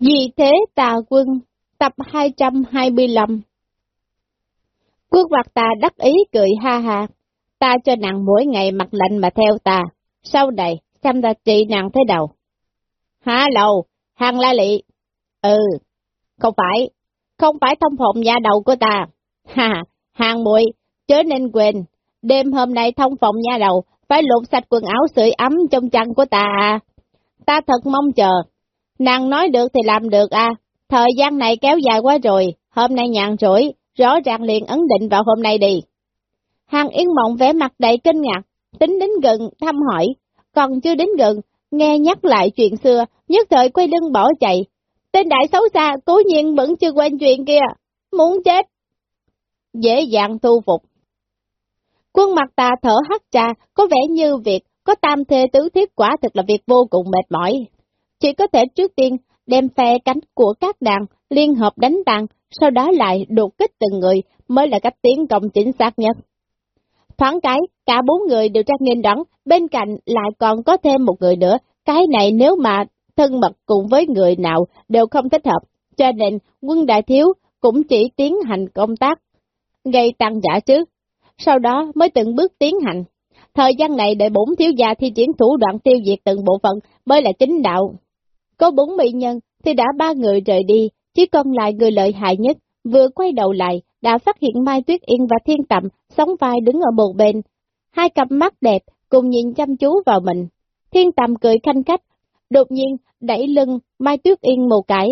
Vì thế tà quân, tập 225 Quốc mặt ta đắc ý cười ha ha, ta cho nàng mỗi ngày mặc lệnh mà theo ta, sau này xem ta trị nàng thế đầu. Hả lầu, hàng la lị. Ừ, không phải, không phải thông phòng nhà đầu của ta. Ha, hàng muội chớ nên quên, đêm hôm nay thông phòng nhà đầu, phải lột sạch quần áo sưởi ấm trong chăn của ta à. Ta thật mong chờ, nàng nói được thì làm được à, thời gian này kéo dài quá rồi, hôm nay nhàn rỗi, rõ ràng liền ấn định vào hôm nay đi. Hàng Yên Mộng vẻ mặt đầy kinh ngạc, tính đến gần thăm hỏi, còn chưa đến gần, nghe nhắc lại chuyện xưa, nhất thời quay lưng bỏ chạy. Tên đại xấu xa, cố nhiên vẫn chưa quên chuyện kia, muốn chết. Dễ dàng thu phục. Quân mặt ta thở hắt trà, có vẻ như việc có tam thê tứ thiết quả thực là việc vô cùng mệt mỏi. Chỉ có thể trước tiên đem phe cánh của các đàn liên hợp đánh tàn, sau đó lại đột kích từng người mới là cách tiến công chính xác nhất. Thoáng cái, cả bốn người đều trang nghiên đoán, bên cạnh lại còn có thêm một người nữa, cái này nếu mà thân mật cùng với người nào đều không thích hợp, cho nên quân đại thiếu cũng chỉ tiến hành công tác, gây tăng giả chứ, sau đó mới từng bước tiến hành. Thời gian này để bốn thiếu gia thi triển thủ đoạn tiêu diệt từng bộ phận mới là chính đạo. Có bốn mỹ nhân thì đã ba người rời đi, chỉ còn lại người lợi hại nhất, vừa quay đầu lại, đã phát hiện Mai Tuyết Yên và Thiên Tầm sóng vai đứng ở một bên. Hai cặp mắt đẹp cùng nhìn chăm chú vào mình. Thiên Tầm cười khanh khách, đột nhiên đẩy lưng Mai Tuyết Yên một cái.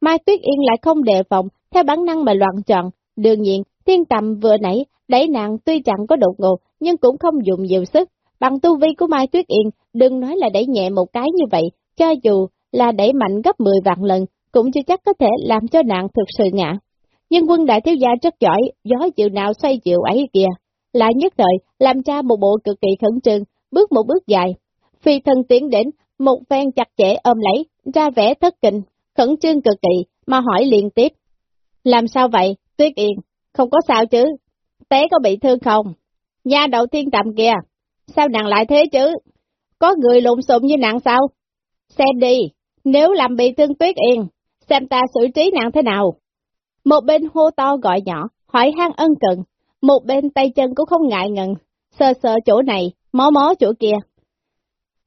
Mai Tuyết Yên lại không đề phòng, theo bản năng mà loạn tròn. Đương nhiên, Thiên Tầm vừa nãy đẩy nàng tuy chẳng có đột ngột, nhưng cũng không dùng nhiều sức. Bằng tu vi của Mai Tuyết Yên, đừng nói là đẩy nhẹ một cái như vậy, cho dù là đẩy mạnh gấp 10 vạn lần, cũng chưa chắc có thể làm cho nạn thực sự ngã. Nhưng quân đại thiếu gia rất giỏi, gió chịu nào xoay chịu ấy kìa. Lại nhất thời, làm cha một bộ cực kỳ khẩn trương, bước một bước dài. Phi thân tiến đến, một phen chặt chẽ ôm lấy, ra vẻ thất kinh, khẩn trương cực kỳ, mà hỏi liên tiếp. Làm sao vậy, Tuyết Yên? Không có sao chứ? Té có bị thương không? Nha đầu tiên tạm kìa, sao nàng lại thế chứ? Có người lộn xộn như nàng sao? Xem đi, nếu làm bị thương Tuyết Yên, xem ta xử trí nàng thế nào? Một bên hô to gọi nhỏ, hỏi han ân cần, một bên tay chân cũng không ngại ngần, sờ sờ chỗ này, mó mó chỗ kia.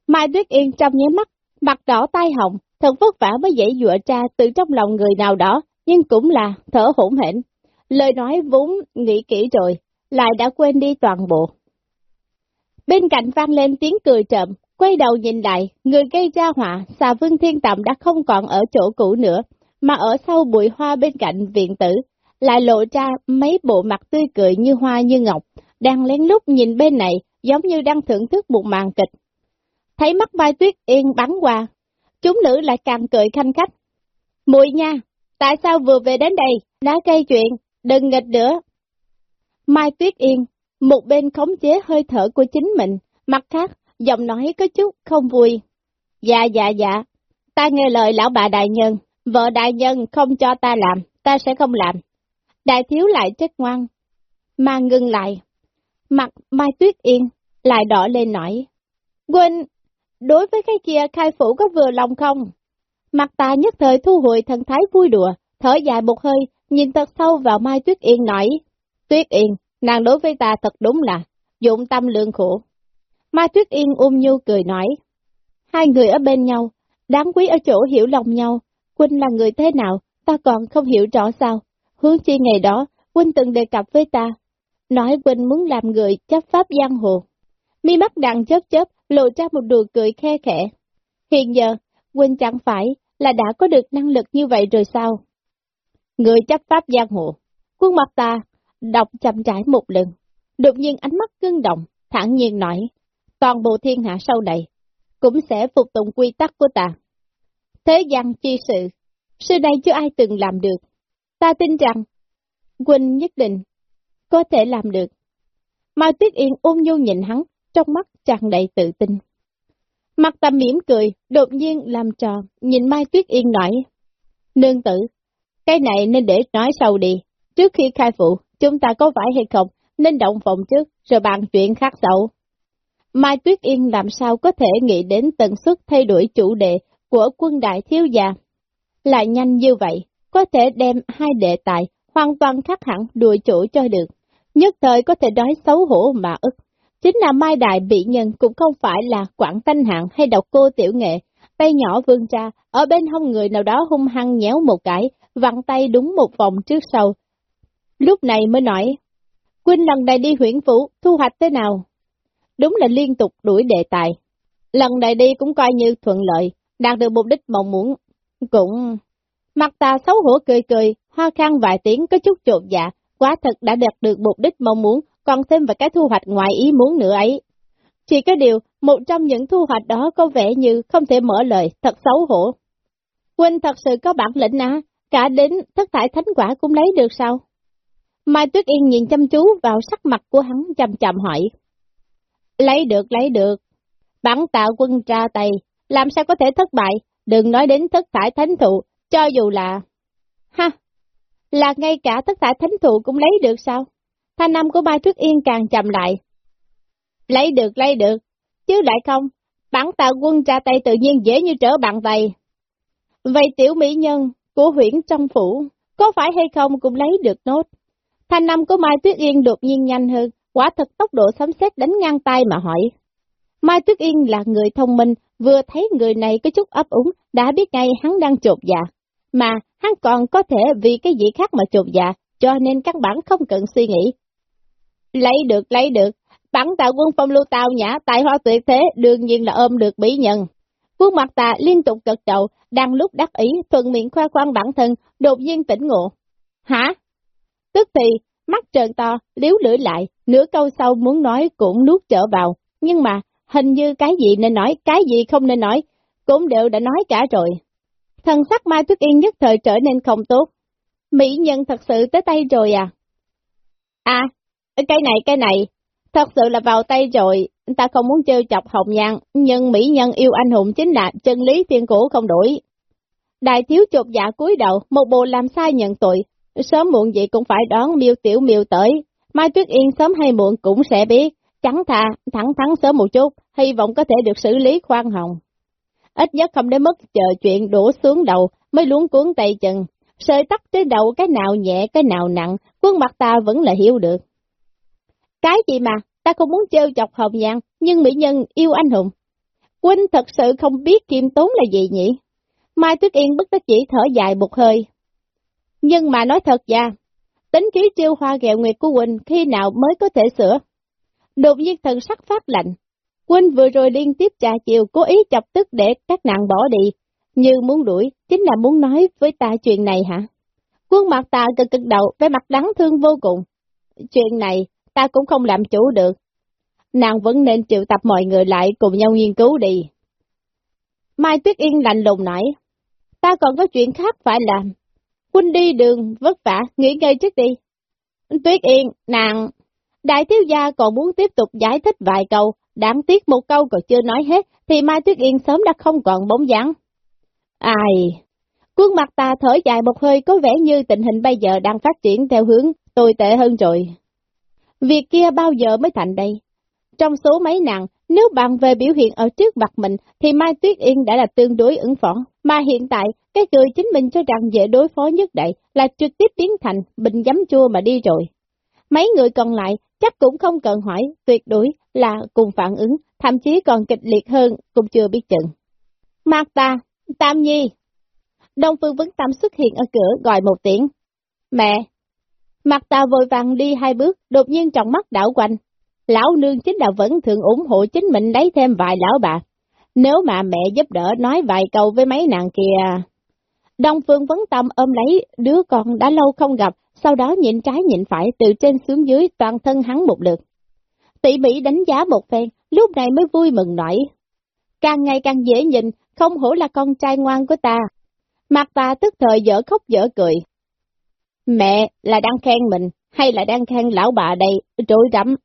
Mai Tuyết Yên trong nháy mắt, mặt đỏ tai hồng, thật vất vả mới dễ dụa ra từ trong lòng người nào đó, nhưng cũng là thở hổn hển. Lời nói vốn nghĩ kỹ rồi, lại đã quên đi toàn bộ. Bên cạnh vang lên tiếng cười trộm, quay đầu nhìn lại, người gây ra họa, xà vương thiên tạm đã không còn ở chỗ cũ nữa, mà ở sau bụi hoa bên cạnh viện tử, lại lộ ra mấy bộ mặt tươi cười như hoa như ngọc, đang lén lút nhìn bên này, giống như đang thưởng thức một màn kịch. Thấy mắt Mai Tuyết Yên bắn qua, chúng nữ lại càng cười khanh khách. Mùi nha, tại sao vừa về đến đây, đã gây chuyện, đừng nghịch nữa. Mai Tuyết Yên, một bên khống chế hơi thở của chính mình, mặt khác, giọng nói có chút không vui. Dạ dạ dạ, ta nghe lời lão bà đại nhân, vợ đại nhân không cho ta làm, ta sẽ không làm. Đại thiếu lại chết ngoan, mà ngừng lại. Mặt Mai Tuyết Yên lại đỏ lên nổi. Quên, đối với cái kia khai phủ có vừa lòng không? Mặt ta nhất thời thu hồi thần thái vui đùa, thở dài một hơi, nhìn thật sâu vào Mai Tuyết Yên nói. Tuyết Yên, nàng đối với ta thật đúng là, dụng tâm lương khổ. Mai Tuyết Yên ôm nhu cười nói. Hai người ở bên nhau, đáng quý ở chỗ hiểu lòng nhau, Quynh là người thế nào, ta còn không hiểu rõ sao. Hướng chi ngày đó, Quynh từng đề cập với ta, nói Quynh muốn làm người chấp pháp giang hồ. Mi mắt đằng chớp chớp, lộ ra một đùa cười khe khẽ. Hiện giờ, Quynh chẳng phải là đã có được năng lực như vậy rồi sao? Người chấp pháp giang hồ, quân mặt ta, đọc chậm rãi một lần, đột nhiên ánh mắt ngưng động, thẳng nhiên nói, toàn bộ thiên hạ sau này, cũng sẽ phục tùng quy tắc của ta. Thế gian chi sự, xưa đây chưa ai từng làm được. Ta tin rằng, Quỳnh nhất định có thể làm được. Mai Tuyết Yên ôn nhu nhìn hắn, trong mắt tràn đầy tự tin. Mặt tầm mỉm cười, đột nhiên làm tròn nhìn Mai Tuyết Yên nói. Nương tử, cái này nên để nói sau đi, trước khi khai phụ, chúng ta có phải hay không, nên động phòng trước, rồi bàn chuyện khác sau. Mai Tuyết Yên làm sao có thể nghĩ đến tần suất thay đổi chủ đề của quân đại thiếu gia. lại nhanh như vậy, có thể đem hai đệ tài hoàn toàn khác hẳn đuổi chủ cho được. Nhất thời có thể nói xấu hổ mà ức. Chính là Mai Đại bị nhân cũng không phải là quảng thanh hạng hay độc cô tiểu nghệ, tay nhỏ vương ra, ở bên hông người nào đó hung hăng nhéo một cái, vặn tay đúng một vòng trước sau. Lúc này mới nói, Quynh lần này đi huyện phủ, thu hoạch thế nào? Đúng là liên tục đuổi đề tài. Lần này đi cũng coi như thuận lợi, đạt được mục đích mong muốn. Cũng... Mặt ta xấu hổ cười cười, hoa khăn vài tiếng có chút trộn dạ, quá thật đã đạt được mục đích mong muốn, còn thêm vào cái thu hoạch ngoài ý muốn nữa ấy. Chỉ có điều, một trong những thu hoạch đó có vẻ như không thể mở lời, thật xấu hổ. Huynh thật sự có bản lĩnh à? cả đến thất thải thánh quả cũng lấy được sao? Mai Tuyết Yên nhìn chăm chú vào sắc mặt của hắn chầm chầm hỏi. Lấy được, lấy được. Bản tạo quân tra tay, làm sao có thể thất bại, đừng nói đến thất thải thánh thụ, cho dù là... Ha! Là ngay cả thất thải thánh thụ cũng lấy được sao? Thanh năm của Mai Tuyết Yên càng chậm lại. Lấy được, lấy được, chứ lại không, bản tạo quân tra tay tự nhiên dễ như trở bàn tay. Vậy tiểu mỹ nhân của huyện trong phủ, có phải hay không cũng lấy được nốt. Thanh năm của Mai Tuyết Yên đột nhiên nhanh hơn, quả thật tốc độ sấm sét đánh ngang tay mà hỏi. Mai Tuyết Yên là người thông minh, vừa thấy người này có chút ấp úng, đã biết ngay hắn đang chột dạ. Mà hắn còn có thể vì cái gì khác mà chột dạ, cho nên căn bản không cần suy nghĩ. Lấy được, lấy được, bản tạo quân phong lưu tao nhã, tài hoa tuyệt thế, đương nhiên là ôm được bí nhân. Quân mặt ta liên tục gật đầu, đang lúc đắc ý, thuận miệng khoa khoan bản thân, đột nhiên tỉnh ngộ. Hả? Tức thì, mắt trợn to, liếu lưỡi lại, nửa câu sau muốn nói cũng nuốt trở vào, nhưng mà, hình như cái gì nên nói, cái gì không nên nói, cũng đều đã nói cả rồi. Thần sắc Mai Tuyết Yên nhất thời trở nên không tốt. Mỹ nhân thật sự tới tay rồi à? À, cái này, cái này, thật sự là vào tay rồi, ta không muốn trêu chọc hồng nhan, nhưng Mỹ nhân yêu anh hùng chính là chân lý thiên cổ không đổi. Đại thiếu chột dạ cúi đầu, một bộ làm sai nhận tội, sớm muộn gì cũng phải đón miêu tiểu miêu tới. Mai Tuyết Yên sớm hay muộn cũng sẽ biết, chẳng thà, thẳng thắn sớm một chút, hy vọng có thể được xử lý khoan hồng. Ít nhất không đến mức chờ chuyện đổ xuống đầu mới luống cuốn tay chân. Sợi tắt trên đầu cái nào nhẹ cái nào nặng, quân mặt ta vẫn là hiểu được. Cái gì mà, ta không muốn trêu chọc hồng nhàn, nhưng mỹ nhân yêu anh hùng. Huynh thật sự không biết kiêm tốn là gì nhỉ? Mai Tuyết Yên bất đắc chỉ thở dài một hơi, nhưng mà nói thật ra, tính khí chiêu hoa ghẹo nguyệt của Quỳnh khi nào mới có thể sửa? Đột nhiên thần sắc phát lạnh. Quỳnh vừa rồi liên tiếp trà chiều cố ý chọc tức để các nàng bỏ đi, như muốn đuổi, chính là muốn nói với ta chuyện này hả? Quân mặt ta cực cực đầu, vẻ mặt đáng thương vô cùng. Chuyện này, ta cũng không làm chủ được. Nàng vẫn nên triệu tập mọi người lại cùng nhau nghiên cứu đi. Mai Tuyết Yên lạnh lùng nói, ta còn có chuyện khác phải làm, Quân đi đường vất vả, nghỉ ngơi trước đi. Tuyết Yên, nàng, đại thiếu gia còn muốn tiếp tục giải thích vài câu, đáng tiếc một câu còn chưa nói hết, thì Mai Tuyết Yên sớm đã không còn bóng dáng. Ai? Quân mặt ta thở dài một hơi có vẻ như tình hình bây giờ đang phát triển theo hướng tồi tệ hơn rồi. Việc kia bao giờ mới thành đây? Trong số mấy nàng, nếu bàn về biểu hiện ở trước mặt mình, thì Mai Tuyết Yên đã là tương đối ứng phó, mà hiện tại, cái người chính mình cho rằng dễ đối phó nhất đại là trực tiếp biến thành bình giấm chua mà đi rồi. Mấy người còn lại chắc cũng không cần hỏi, tuyệt đối là cùng phản ứng, thậm chí còn kịch liệt hơn, cũng chưa biết chừng. Mạc ta, Tam Nhi. Đông Phương Vấn Tâm xuất hiện ở cửa gọi một tiếng. Mẹ! Mạc ta vội vàng đi hai bước, đột nhiên trọng mắt đảo quanh, lão nương chính là vẫn thường ủng hộ chính mình lấy thêm vài lão bà. Nếu mà mẹ giúp đỡ nói vài câu với mấy nàng kia... Đông Phương Vấn Tâm ôm lấy đứa con đã lâu không gặp, sau đó nhìn trái nhìn phải từ trên xuống dưới toàn thân hắn một lượt. Tỷ Mỹ đánh giá một phen, lúc này mới vui mừng nổi. Càng ngày càng dễ nhìn, không hổ là con trai ngoan của ta. Mặt ta tức thời dở khóc dở cười. Mẹ là đang khen mình, hay là đang khen lão bà đây, trội rắm.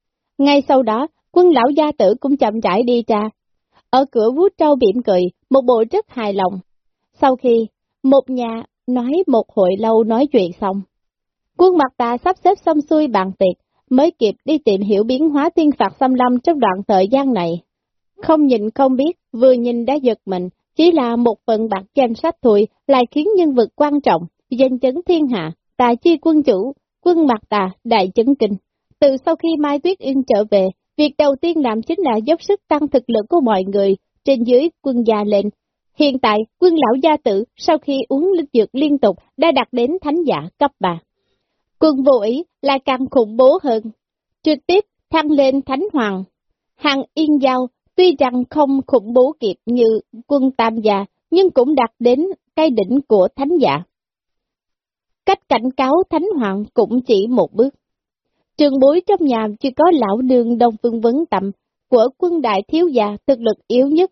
Ngay sau đó, quân lão gia tử cũng chậm rãi đi ra. Ở cửa vú trâu biển cười, một bộ rất hài lòng. Sau khi, một nhà nói một hội lâu nói chuyện xong, quân mặt ta sắp xếp xong xuôi bàn tiệc, mới kịp đi tìm hiểu biến hóa tiên phạt xâm lâm trong đoạn thời gian này. Không nhìn không biết, vừa nhìn đã giật mình, chỉ là một phần bạc danh sách thôi lại khiến nhân vật quan trọng, danh chấn thiên hạ, tài chi quân chủ, quân mặt tà, đại chấn kinh. Từ sau khi Mai Tuyết Yên trở về, việc đầu tiên làm chính là dốc sức tăng thực lực của mọi người, trên dưới quân gia lên. Hiện tại, quân lão gia tử, sau khi uống linh dược liên tục, đã đạt đến thánh giả cấp 3. Quân vô ý lại càng khủng bố hơn, trực tiếp thăng lên thánh hoàng. Hàng yên giao, tuy rằng không khủng bố kịp như quân tam gia, nhưng cũng đạt đến cây đỉnh của thánh giả. Cách cảnh cáo thánh hoàng cũng chỉ một bước. Trường bối trong nhà chỉ có lão nương Đông Phương Vấn tâm của quân đại thiếu gia thực lực yếu nhất.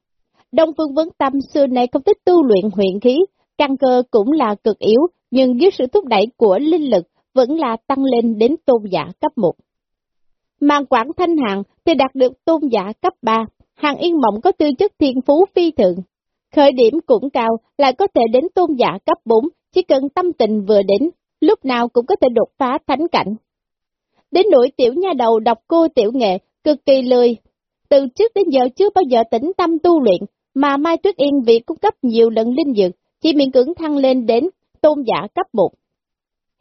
Đông Phương Vấn Tâm xưa nay không thích tu luyện huyện khí, căn cơ cũng là cực yếu, nhưng dưới sự thúc đẩy của linh lực vẫn là tăng lên đến tôn giả cấp 1. màn Quảng Thanh Hạng thì đạt được tôn giả cấp 3, Hàng Yên Mộng có tư chất thiên phú phi thượng. Khởi điểm cũng cao, lại có thể đến tôn giả cấp 4, chỉ cần tâm tình vừa đến, lúc nào cũng có thể đột phá thánh cảnh. Đến nỗi tiểu nha đầu đọc cô tiểu nghệ, cực kỳ lười. Từ trước đến giờ chưa bao giờ tĩnh tâm tu luyện, mà Mai Tuyết Yên vì cung cấp nhiều lần linh dược, chỉ miễn cưỡng thăng lên đến tôn giả cấp 1.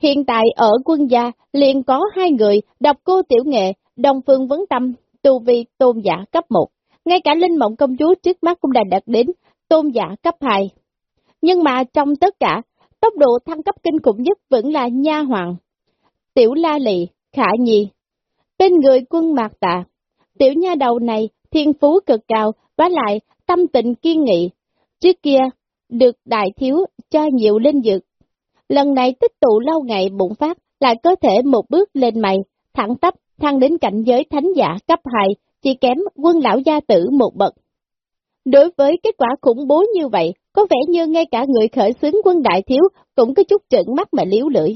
Hiện tại ở quân gia liền có hai người đọc cô tiểu nghệ, đồng phương vấn tâm, tu vi tôn giả cấp 1. Ngay cả Linh Mộng Công Chúa trước mắt cũng đã đạt đến tôn giả cấp 2. Nhưng mà trong tất cả, tốc độ thăng cấp kinh khủng nhất vẫn là Nha Hoàng, Tiểu La Lị, Khả Nhi. Tên người quân mạc tạ, tiểu nha đầu này thiên phú cực cao, và lại tâm tình kiên nghị. Trước kia, được đại thiếu cho nhiều linh dược. Lần này tích tụ lâu ngày bụng phát, lại có thể một bước lên mày, thẳng tắp, thăng đến cảnh giới thánh giả cấp 2, chỉ kém quân lão gia tử một bậc. Đối với kết quả khủng bố như vậy, có vẻ như ngay cả người khởi xướng quân đại thiếu cũng có chút trợn mắt mà liếu lưỡi.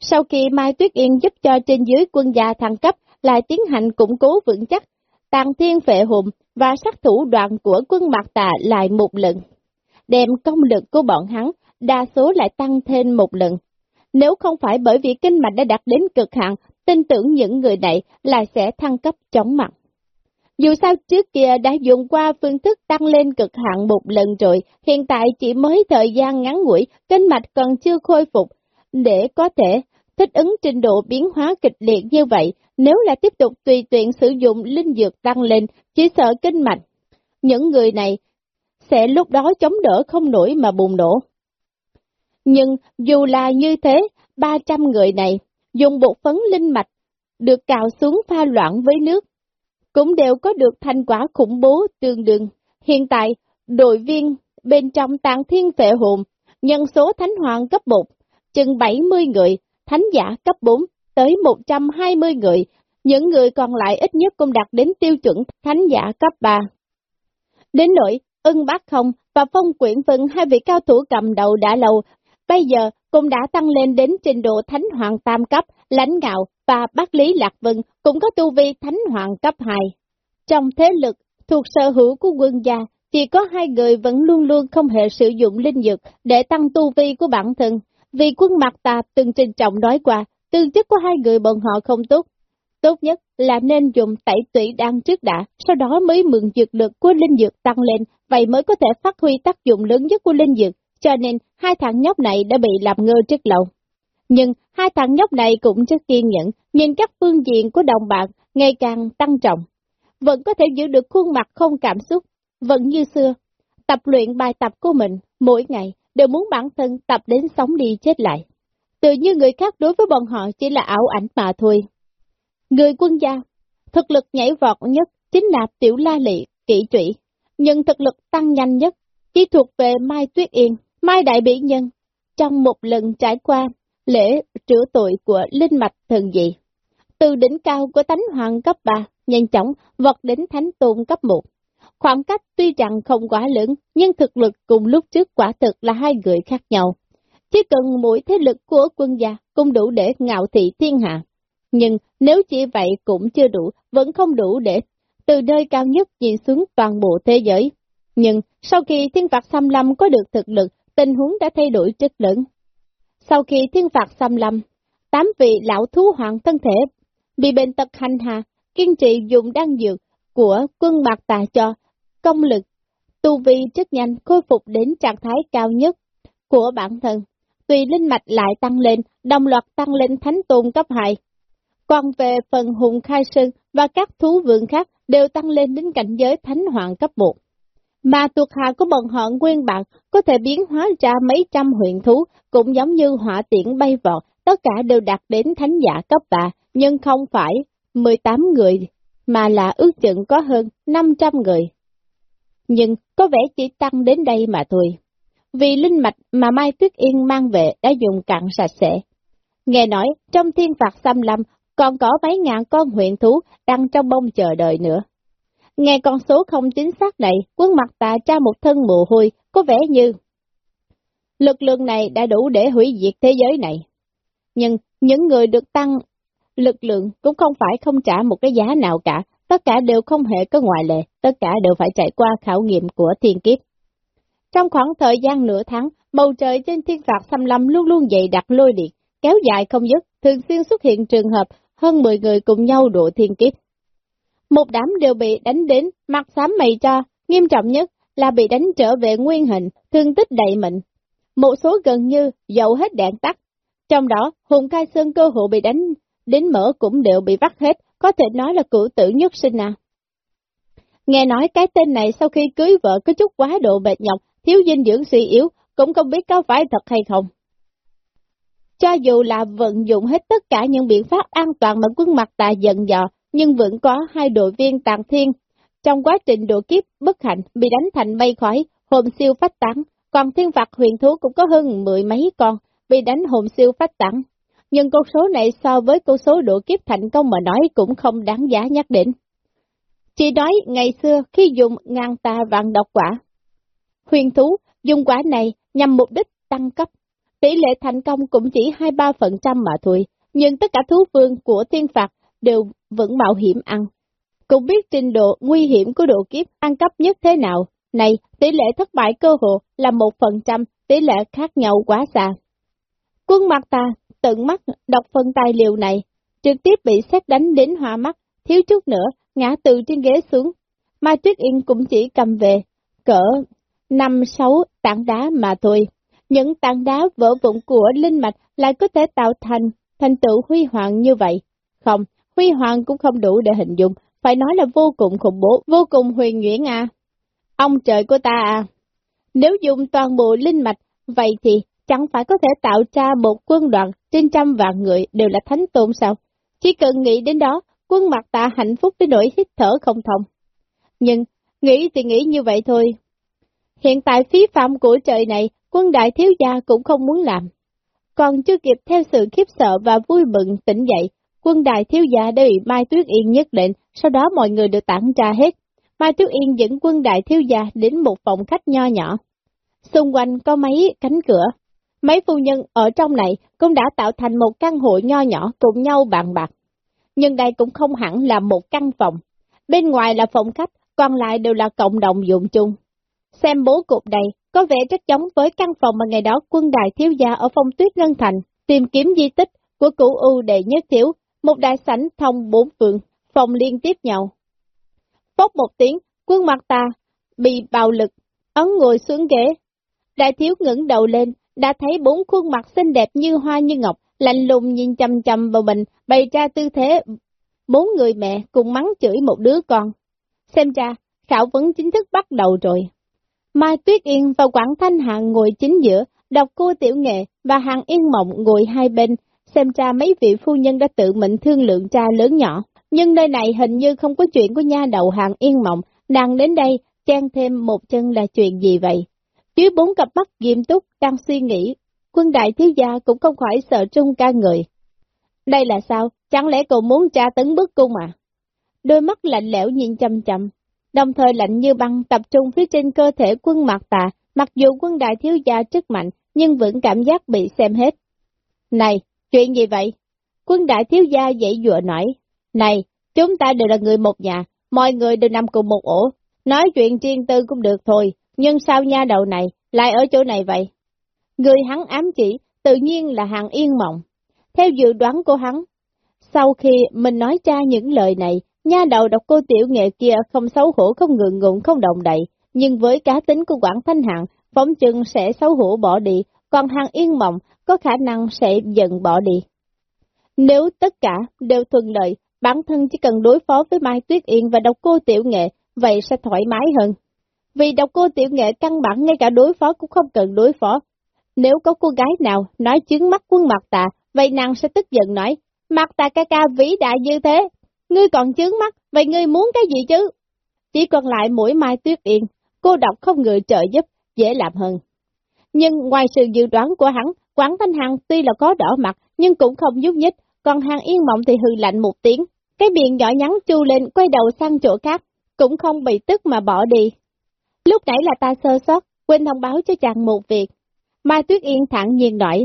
Sau khi Mai Tuyết Yên giúp cho trên dưới quân gia thăng cấp, lại tiến hành củng cố vững chắc, tàn thiên phệ hùng và sát thủ đoàn của quân Mạc Tà lại một lần. Đem công lực của bọn hắn, đa số lại tăng thêm một lần. Nếu không phải bởi vì kinh mạch đã đạt đến cực hạn, tin tưởng những người này lại sẽ thăng cấp chóng mặt. Dù sao trước kia đã dùng qua phương thức tăng lên cực hạn một lần rồi, hiện tại chỉ mới thời gian ngắn ngủi, kinh mạch còn chưa khôi phục, để có thể thích ứng trình độ biến hóa kịch liệt như vậy, nếu là tiếp tục tùy tiện sử dụng linh dược tăng lên, chỉ sợ kinh mạch. Những người này sẽ lúc đó chống đỡ không nổi mà bùng nổ. Nhưng dù là như thế, 300 người này dùng bột phấn linh mạch được cào xuống pha loạn với nước, cũng đều có được thành quả khủng bố tương đương. Hiện tại, đội viên bên trong tàng thiên vệ hồn, nhân số thánh hoàng cấp bột chừng 70 người, thánh giả cấp 4, tới 120 người, những người còn lại ít nhất cũng đạt đến tiêu chuẩn thánh giả cấp 3. Đến nỗi, ưng bác không và phong quyển vân hai vị cao thủ cầm đầu đã lâu, bây giờ cũng đã tăng lên đến trình độ thánh hoàng tam cấp, lãnh ngạo và bác lý lạc vân cũng có tu vi thánh hoàng cấp 2. Trong thế lực thuộc sở hữu của quân gia, chỉ có hai người vẫn luôn luôn không hề sử dụng linh dược để tăng tu vi của bản thân, vì quân mặt ta từng trình trọng nói qua, tư chất của hai người bọn họ không tốt. Tốt nhất là nên dùng tẩy tủy đan trước đã, sau đó mới mượn dược lực của linh dược tăng lên, vậy mới có thể phát huy tác dụng lớn nhất của linh dược, cho nên hai thằng nhóc này đã bị làm ngơ trước lâu. Nhưng hai thằng nhóc này cũng rất kiên nhẫn, nhìn các phương diện của đồng bạn ngày càng tăng trọng. Vẫn có thể giữ được khuôn mặt không cảm xúc, vẫn như xưa. Tập luyện bài tập của mình mỗi ngày đều muốn bản thân tập đến sống đi chết lại. Tự như người khác đối với bọn họ chỉ là ảo ảnh mà thôi. Người quân gia, thực lực nhảy vọt nhất chính là tiểu la lị, kỹ trụy, nhưng thực lực tăng nhanh nhất chỉ thuộc về Mai Tuyết Yên, Mai Đại Bỉ Nhân, trong một lần trải qua lễ trữa tội của linh mạch thần dị. Từ đỉnh cao của thánh hoàng cấp 3, nhanh chóng vọt đến thánh tôn cấp 1. Khoảng cách tuy rằng không quá lớn, nhưng thực lực cùng lúc trước quả thực là hai người khác nhau. Chỉ cần mỗi thế lực của quân gia cũng đủ để ngạo thị thiên hạ. Nhưng nếu chỉ vậy cũng chưa đủ, vẫn không đủ để từ nơi cao nhất nhìn xuống toàn bộ thế giới. Nhưng sau khi thiên phạt xâm lâm có được thực lực, tình huống đã thay đổi rất lớn. Sau khi thiên phạt xâm lâm, tám vị lão thú hoàng thân thể bị bệnh tật hành hạ, kiên trì dùng đan dược của quân bạc tà cho công lực tu vi rất nhanh khôi phục đến trạng thái cao nhất của bản thân. Tùy linh mạch lại tăng lên, đồng loạt tăng lên thánh tôn cấp 2. Còn về phần hùng khai sơn và các thú vượng khác đều tăng lên đến cảnh giới thánh hoàng cấp 1. Mà tuột hạ của bọn họ nguyên bản có thể biến hóa ra mấy trăm huyện thú, cũng giống như hỏa tiễn bay vọt, tất cả đều đạt đến thánh giả cấp 3, nhưng không phải 18 người, mà là ước chừng có hơn 500 người. Nhưng có vẻ chỉ tăng đến đây mà thôi. Vì linh mạch mà Mai Tuyết Yên mang về đã dùng cạn sạch sẽ. Nghe nói, trong thiên phạt xâm lâm còn có mấy ngàn con huyện thú đang trong bông chờ đợi nữa. Nghe con số không chính xác này, quân mặt tà tra một thân mồ hôi, có vẻ như lực lượng này đã đủ để hủy diệt thế giới này. Nhưng những người được tăng lực lượng cũng không phải không trả một cái giá nào cả, tất cả đều không hề có ngoại lệ, tất cả đều phải trải qua khảo nghiệm của thiên kiếp. Trong khoảng thời gian nửa tháng, bầu trời trên thiên phạt xâm lâm luôn luôn dày đặc lôi điện, kéo dài không dứt, thường xuyên xuất hiện trường hợp hơn 10 người cùng nhau độ thiên kiếp. Một đám đều bị đánh đến, mặt xám mày cho, nghiêm trọng nhất là bị đánh trở về nguyên hình, thương tích đầy mệnh. Một số gần như dầu hết đạn tắt. Trong đó, Hùng Khai Sơn cơ hội bị đánh đến mở cũng đều bị vắt hết, có thể nói là cửu tử nhất sinh à. Nghe nói cái tên này sau khi cưới vợ có chút quá độ mệt nhọc, thiếu dinh dưỡng suy yếu, cũng không biết có phải thật hay không. Cho dù là vận dụng hết tất cả những biện pháp an toàn mà quân mặt tà giận dò, nhưng vẫn có hai đội viên tàn thiên. Trong quá trình độ kiếp bất hạnh bị đánh thành mây khói, hồn siêu phách tán, còn thiên phạt huyền thú cũng có hơn mười mấy con bị đánh hồn siêu phách tán. Nhưng con số này so với con số độ kiếp thành công mà nói cũng không đáng giá nhắc đến. Chỉ nói ngày xưa khi dùng ngàn tà vàng độc quả, huyền thú dùng quả này nhằm mục đích tăng cấp. Tỷ lệ thành công cũng chỉ 2-3% mà thôi, nhưng tất cả thú vương của thiên phạt đều vẫn mạo hiểm ăn. Cũng biết trình độ nguy hiểm của độ kiếp ăn cấp nhất thế nào, này tỷ lệ thất bại cơ hội là 1%, tỷ lệ khác nhau quá xa. Quân mặt ta tận mắt đọc phần tài liệu này, trực tiếp bị xét đánh đến hoa mắt, thiếu chút nữa, ngã từ trên ghế xuống. Mai Tuyết Yên cũng chỉ cầm về, cỡ năm sáu tảng đá mà thôi. Những tảng đá vỡ vụn của linh mạch lại có thể tạo thành thành tựu huy hoàng như vậy. Không, huy hoàng cũng không đủ để hình dung, phải nói là vô cùng khủng bố, vô cùng huyền nhuyễn à. Ông trời của ta à, nếu dùng toàn bộ linh mạch, vậy thì chẳng phải có thể tạo ra một quân đoàn trên trăm vạn người đều là thánh tôn sao? Chỉ cần nghĩ đến đó, quân mặt ta hạnh phúc đến nỗi hít thở không thông. Nhưng, nghĩ thì nghĩ như vậy thôi. Hiện tại phí phạm của trời này, quân đại thiếu gia cũng không muốn làm. Còn chưa kịp theo sự khiếp sợ và vui mừng tỉnh dậy, quân đại thiếu gia đã bị Mai Tuyết Yên nhất định, sau đó mọi người được tản ra hết. Mai Tuyết Yên dẫn quân đại thiếu gia đến một phòng khách nho nhỏ. Xung quanh có mấy cánh cửa, Mấy phu nhân ở trong này cũng đã tạo thành một căn hộ nho nhỏ cùng nhau bàn bạc. Nhưng đây cũng không hẳn là một căn phòng. Bên ngoài là phòng khách, còn lại đều là cộng đồng dụng chung. Xem bố cục đây, có vẻ rất giống với căn phòng mà ngày đó quân đài thiếu gia ở phong tuyết Ngân Thành, tìm kiếm di tích của cụ ưu đệ nhất thiếu, một đại sảnh thông bốn phường, phòng liên tiếp nhau. Phốc một tiếng, quân mặt ta, bị bạo lực, ấn ngồi xuống ghế. Đại thiếu ngẩng đầu lên, đã thấy bốn khuôn mặt xinh đẹp như hoa như ngọc, lạnh lùng nhìn chầm chầm vào mình, bày ra tư thế bốn người mẹ cùng mắng chửi một đứa con. Xem ra, khảo vấn chính thức bắt đầu rồi. Mai Tuyết Yên và Quảng Thanh Hạng ngồi chính giữa, đọc cô tiểu nghệ và Hàng Yên Mộng ngồi hai bên, xem ra mấy vị phu nhân đã tự mình thương lượng cha lớn nhỏ. Nhưng nơi này hình như không có chuyện của nha đầu Hàng Yên Mộng, nàng đến đây, chen thêm một chân là chuyện gì vậy? Dưới bốn cặp mắt nghiêm túc, đang suy nghĩ, quân đại thiếu gia cũng không khỏi sợ trung ca người. Đây là sao? Chẳng lẽ cậu muốn tra tấn bức cung à? Đôi mắt lạnh lẽo nhìn chầm chầm, đồng thời lạnh như băng tập trung phía trên cơ thể quân mặt tà, mặc dù quân đại thiếu gia rất mạnh, nhưng vẫn cảm giác bị xem hết. Này, chuyện gì vậy? Quân đại thiếu gia dậy dụa nói. Này, chúng ta đều là người một nhà, mọi người đều nằm cùng một ổ. Nói chuyện riêng tư cũng được thôi, nhưng sao nha đầu này lại ở chỗ này vậy? Người hắn ám chỉ tự nhiên là hàng yên mộng. Theo dự đoán của hắn, sau khi mình nói ra những lời này, nha đầu độc cô tiểu nghệ kia không xấu hổ không ngượng ngụng không động đậy, nhưng với cá tính của Quảng Thanh Hạng, phóng chừng sẽ xấu hổ bỏ đi, còn hàng yên mộng có khả năng sẽ dần bỏ đi. Nếu tất cả đều thuận lợi, bản thân chỉ cần đối phó với Mai Tuyết Yên và độc cô tiểu nghệ, vậy sẽ thoải mái hơn. Vì độc cô tiểu nghệ căn bản ngay cả đối phó cũng không cần đối phó. Nếu có cô gái nào nói chứng mắt quân mặt tạ, vậy nàng sẽ tức giận nói, mặt tạ ca ca vĩ đại như thế, ngươi còn chứng mắt, vậy ngươi muốn cái gì chứ? Chỉ còn lại mũi Mai Tuyết Yên, cô độc không người trợ giúp, dễ làm hơn. Nhưng ngoài sự dự đoán của hắn, Quảng Thanh Hằng tuy là có đỏ mặt, nhưng cũng không nhúc nhích, còn Hàng Yên Mộng thì hừ lạnh một tiếng. Cái miệng nhỏ nhắn chu lên, quay đầu sang chỗ khác, cũng không bị tức mà bỏ đi. Lúc nãy là ta sơ sót, quên thông báo cho chàng một việc. Mai Tuyết Yên thẳng nhiên nói.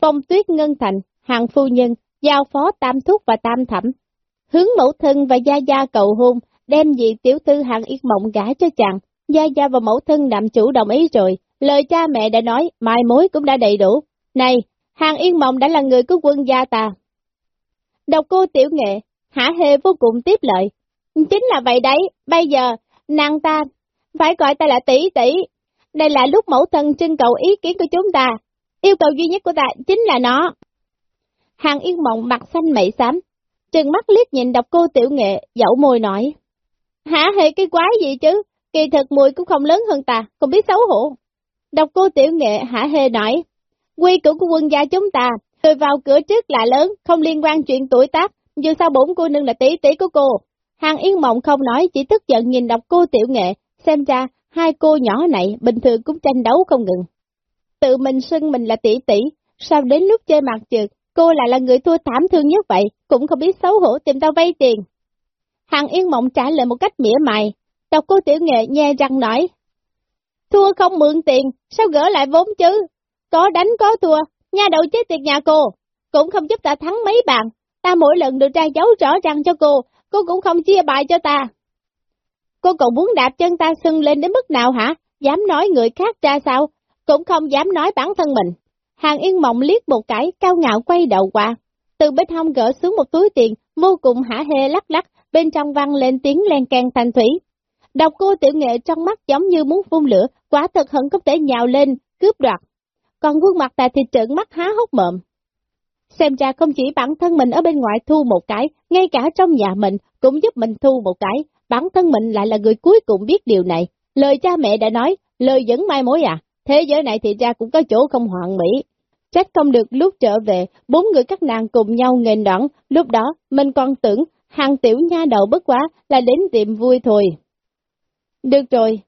Phong Tuyết Ngân Thành, hàng phu nhân, giao phó tam thúc và tam thẩm. Hướng mẫu thân và gia gia cầu hôn, đem dị tiểu tư hàng yên mộng gả cho chàng. Gia gia và mẫu thân đạm chủ đồng ý rồi, lời cha mẹ đã nói, mai mối cũng đã đầy đủ. Này, hàng yên mộng đã là người của quân gia ta. Độc cô tiểu nghệ, hả hê vô cùng tiếp lợi. Chính là vậy đấy, bây giờ, nàng ta, phải gọi ta là tỷ tỷ. Đây là lúc mẫu thân trưng cầu ý kiến của chúng ta. Yêu cầu duy nhất của ta chính là nó. Hàng yên mộng mặt xanh mậy xám, trừng mắt liếc nhìn độc cô tiểu nghệ, dẫu môi nói. Hả hề cái quái gì chứ, kỳ thực mùi cũng không lớn hơn ta, không biết xấu hổ. Độc cô tiểu nghệ hả hề nói, quy củ của quân gia chúng ta, người vào cửa trước là lớn, không liên quan chuyện tuổi tác, dù sao bổn cô nương là tỷ tỷ của cô. Hàng Yên Mộng không nói, chỉ tức giận nhìn độc cô tiểu nghệ, xem ra hai cô nhỏ này bình thường cũng tranh đấu không ngừng. Tự mình xưng mình là tỷ tỷ, sao đến lúc chơi mặt trượt, cô lại là người thua thảm thương nhất vậy, cũng không biết xấu hổ tìm tao vay tiền. Hàng Yên Mộng trả lời một cách mỉa mày, đọc cô tiểu nghệ nhe răng nói. Thua không mượn tiền, sao gỡ lại vốn chứ? Có đánh có thua, nhà đầu chết tiệt nhà cô, cũng không giúp ta thắng mấy bàn, ta mỗi lần được ra dấu rõ ràng cho cô, cô cũng không chia bài cho ta. Cô còn muốn đạp chân ta sưng lên đến mức nào hả? Dám nói người khác ra sao? Cũng không dám nói bản thân mình. Hàng Yên Mộng liếc một cái, cao ngạo quay đầu qua. Từ bên hông gỡ xuống một túi tiền, vô cùng hả hê lắc lắc, bên trong văng lên tiếng len can thanh thủy. Đọc cô tiểu nghệ trong mắt giống như muốn phun lửa, quả thật hận không thể nhào lên, cướp đoạt. Còn khuôn mặt ta thì trợn mắt há hốc mộm. Xem ra không chỉ bản thân mình ở bên ngoài thu một cái, ngay cả trong nhà mình cũng giúp mình thu một cái, bản thân mình lại là người cuối cùng biết điều này. Lời cha mẹ đã nói, lời dẫn mai mối à, thế giới này thì ra cũng có chỗ không hoàn mỹ. Trách không được lúc trở về, bốn người các nàng cùng nhau nghênh đoạn, lúc đó mình còn tưởng hàng tiểu nha đầu bất quá là đến tiệm vui thôi. Được rồi.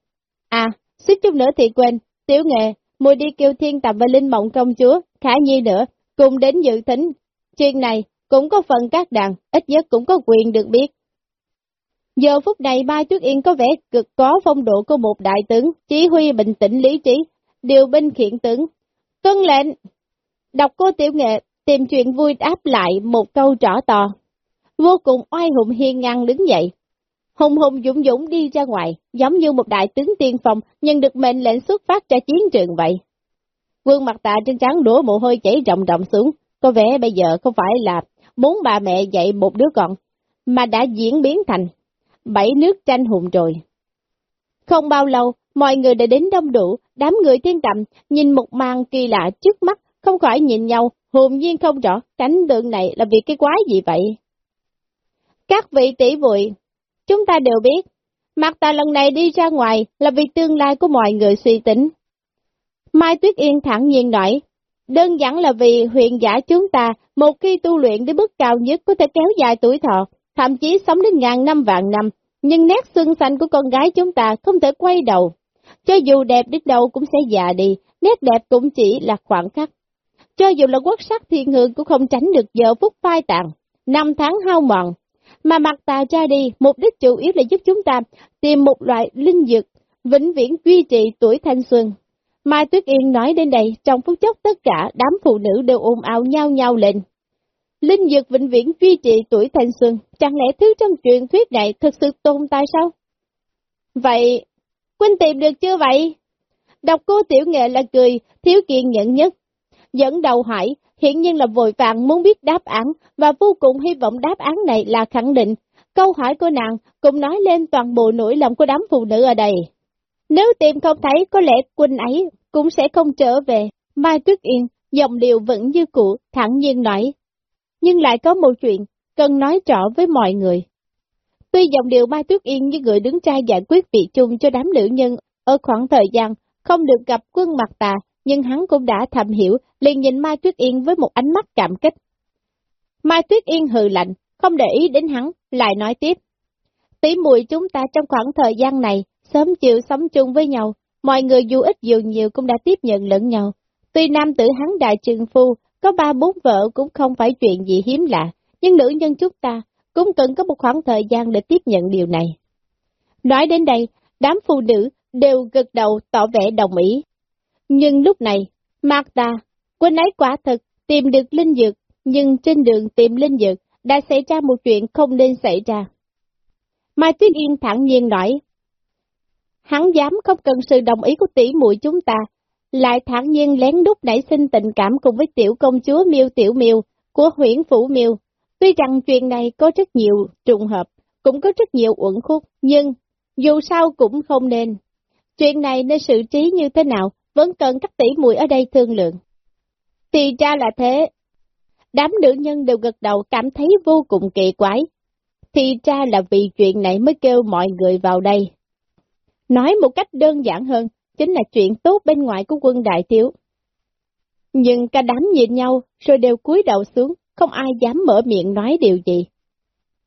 À, suýt chút nữa thì quên, tiểu nghệ, mùi đi kêu thiên tập và linh mộng công chúa, khả nhi nữa, cùng đến dự thính. Chuyện này cũng có phần các đàn, ít nhất cũng có quyền được biết. Giờ phút này Mai Tuyết Yên có vẻ cực có phong độ của một đại tướng, chỉ huy bình tĩnh lý trí, điều binh khiển tướng. Tuân lệnh! Đọc cô tiểu nghệ, tìm chuyện vui đáp lại một câu rõ to. Vô cùng oai hùng hiên ngang đứng dậy. Hùng hùng dũng dũng đi ra ngoài, giống như một đại tướng tiên phong, nhận được mệnh lệnh xuất phát cho chiến trường vậy. Quân mặt tạ trên trán đổ mồ hôi chảy rộng rộng xuống, có vẻ bây giờ không phải là muốn bà mẹ dạy một đứa con, mà đã diễn biến thành bảy nước tranh hùng rồi. Không bao lâu, mọi người đã đến đông đủ, đám người thiên tầm nhìn một màn kỳ lạ trước mắt, không khỏi nhìn nhau, hồn nhiên không rõ cảnh tượng này là vì cái quái gì vậy. Các vị tỷ vội, chúng ta đều biết, mặt ta lần này đi ra ngoài là vì tương lai của mọi người suy tính. Mai Tuyết Yên thẳng nhiên nói, đơn giản là vì huyện giả chúng ta, một khi tu luyện đến mức cao nhất có thể kéo dài tuổi thọ, thậm chí sống đến ngàn năm vạn năm, nhưng nét xuân xanh của con gái chúng ta không thể quay đầu. Cho dù đẹp đến đâu cũng sẽ già đi, nét đẹp cũng chỉ là khoảng khắc. Cho dù là quốc sắc thiên hương cũng không tránh được giờ phút phai tàn, năm tháng hao mòn. Mà mặt ta ra đi, mục đích chủ yếu là giúp chúng ta tìm một loại linh dược, vĩnh viễn duy trì tuổi thanh xuân. Mai Tuyết Yên nói đến đây, trong phút chốc tất cả đám phụ nữ đều ồn ào nhau nhau lên. Linh dược vĩnh viễn duy trì tuổi thanh xuân, chẳng lẽ thứ trong truyền thuyết này thực sự tồn tại sao? Vậy, Quynh tìm được chưa vậy? Đọc cô tiểu nghệ là cười, thiếu kiên nhẫn nhất. Dẫn đầu hỏi, hiện nhiên là vội vàng muốn biết đáp án, và vô cùng hy vọng đáp án này là khẳng định. Câu hỏi của nàng cũng nói lên toàn bộ nỗi lòng của đám phụ nữ ở đây. Nếu tìm không thấy, có lẽ quynh ấy cũng sẽ không trở về. Mai Tuyết Yên, giọng điệu vẫn như cũ, thẳng nhiên nói. Nhưng lại có một chuyện, cần nói rõ với mọi người. Tuy giọng điệu Mai Tuyết Yên như người đứng trai giải quyết vị chung cho đám nữ nhân ở khoảng thời gian không được gặp quân mặt tà, nhưng hắn cũng đã thầm hiểu, liền nhìn Mai Tuyết Yên với một ánh mắt cảm kích. Mai Tuyết Yên hừ lạnh, không để ý đến hắn, lại nói tiếp. Tỷ mùi chúng ta trong khoảng thời gian này, sớm chịu sống chung với nhau, mọi người dù ít dù nhiều cũng đã tiếp nhận lẫn nhau. Tuy nam tử hắn đại trừng phu, có ba bốn vợ cũng không phải chuyện gì hiếm lạ, nhưng nữ nhân chúng ta cũng cần có một khoảng thời gian để tiếp nhận điều này. Nói đến đây, đám phụ nữ đều gật đầu tỏ vẻ đồng ý. Nhưng lúc này, Marta, quên ấy quả thật tìm được linh dược, nhưng trên đường tìm linh dược đã xảy ra một chuyện không nên xảy ra. Mai Tuyết Yên thẳng nhiên nói, hắn dám không cần sự đồng ý của tỷ muội chúng ta, lại thản nhiên lén đúc nảy sinh tình cảm cùng với tiểu công chúa Miêu Tiểu Miêu của huyện Phủ Miêu. Tuy rằng chuyện này có rất nhiều trùng hợp, cũng có rất nhiều uẩn khúc, nhưng dù sao cũng không nên. Chuyện này nên xử trí như thế nào, vẫn cần các tỷ muội ở đây thương lượng. Thì ra là thế. Đám nữ nhân đều gật đầu cảm thấy vô cùng kỳ quái. Thì ra là vì chuyện này mới kêu mọi người vào đây. Nói một cách đơn giản hơn, chính là chuyện tốt bên ngoài của quân đại thiếu. Nhưng cả đám nhìn nhau, rồi đều cúi đầu xuống, không ai dám mở miệng nói điều gì.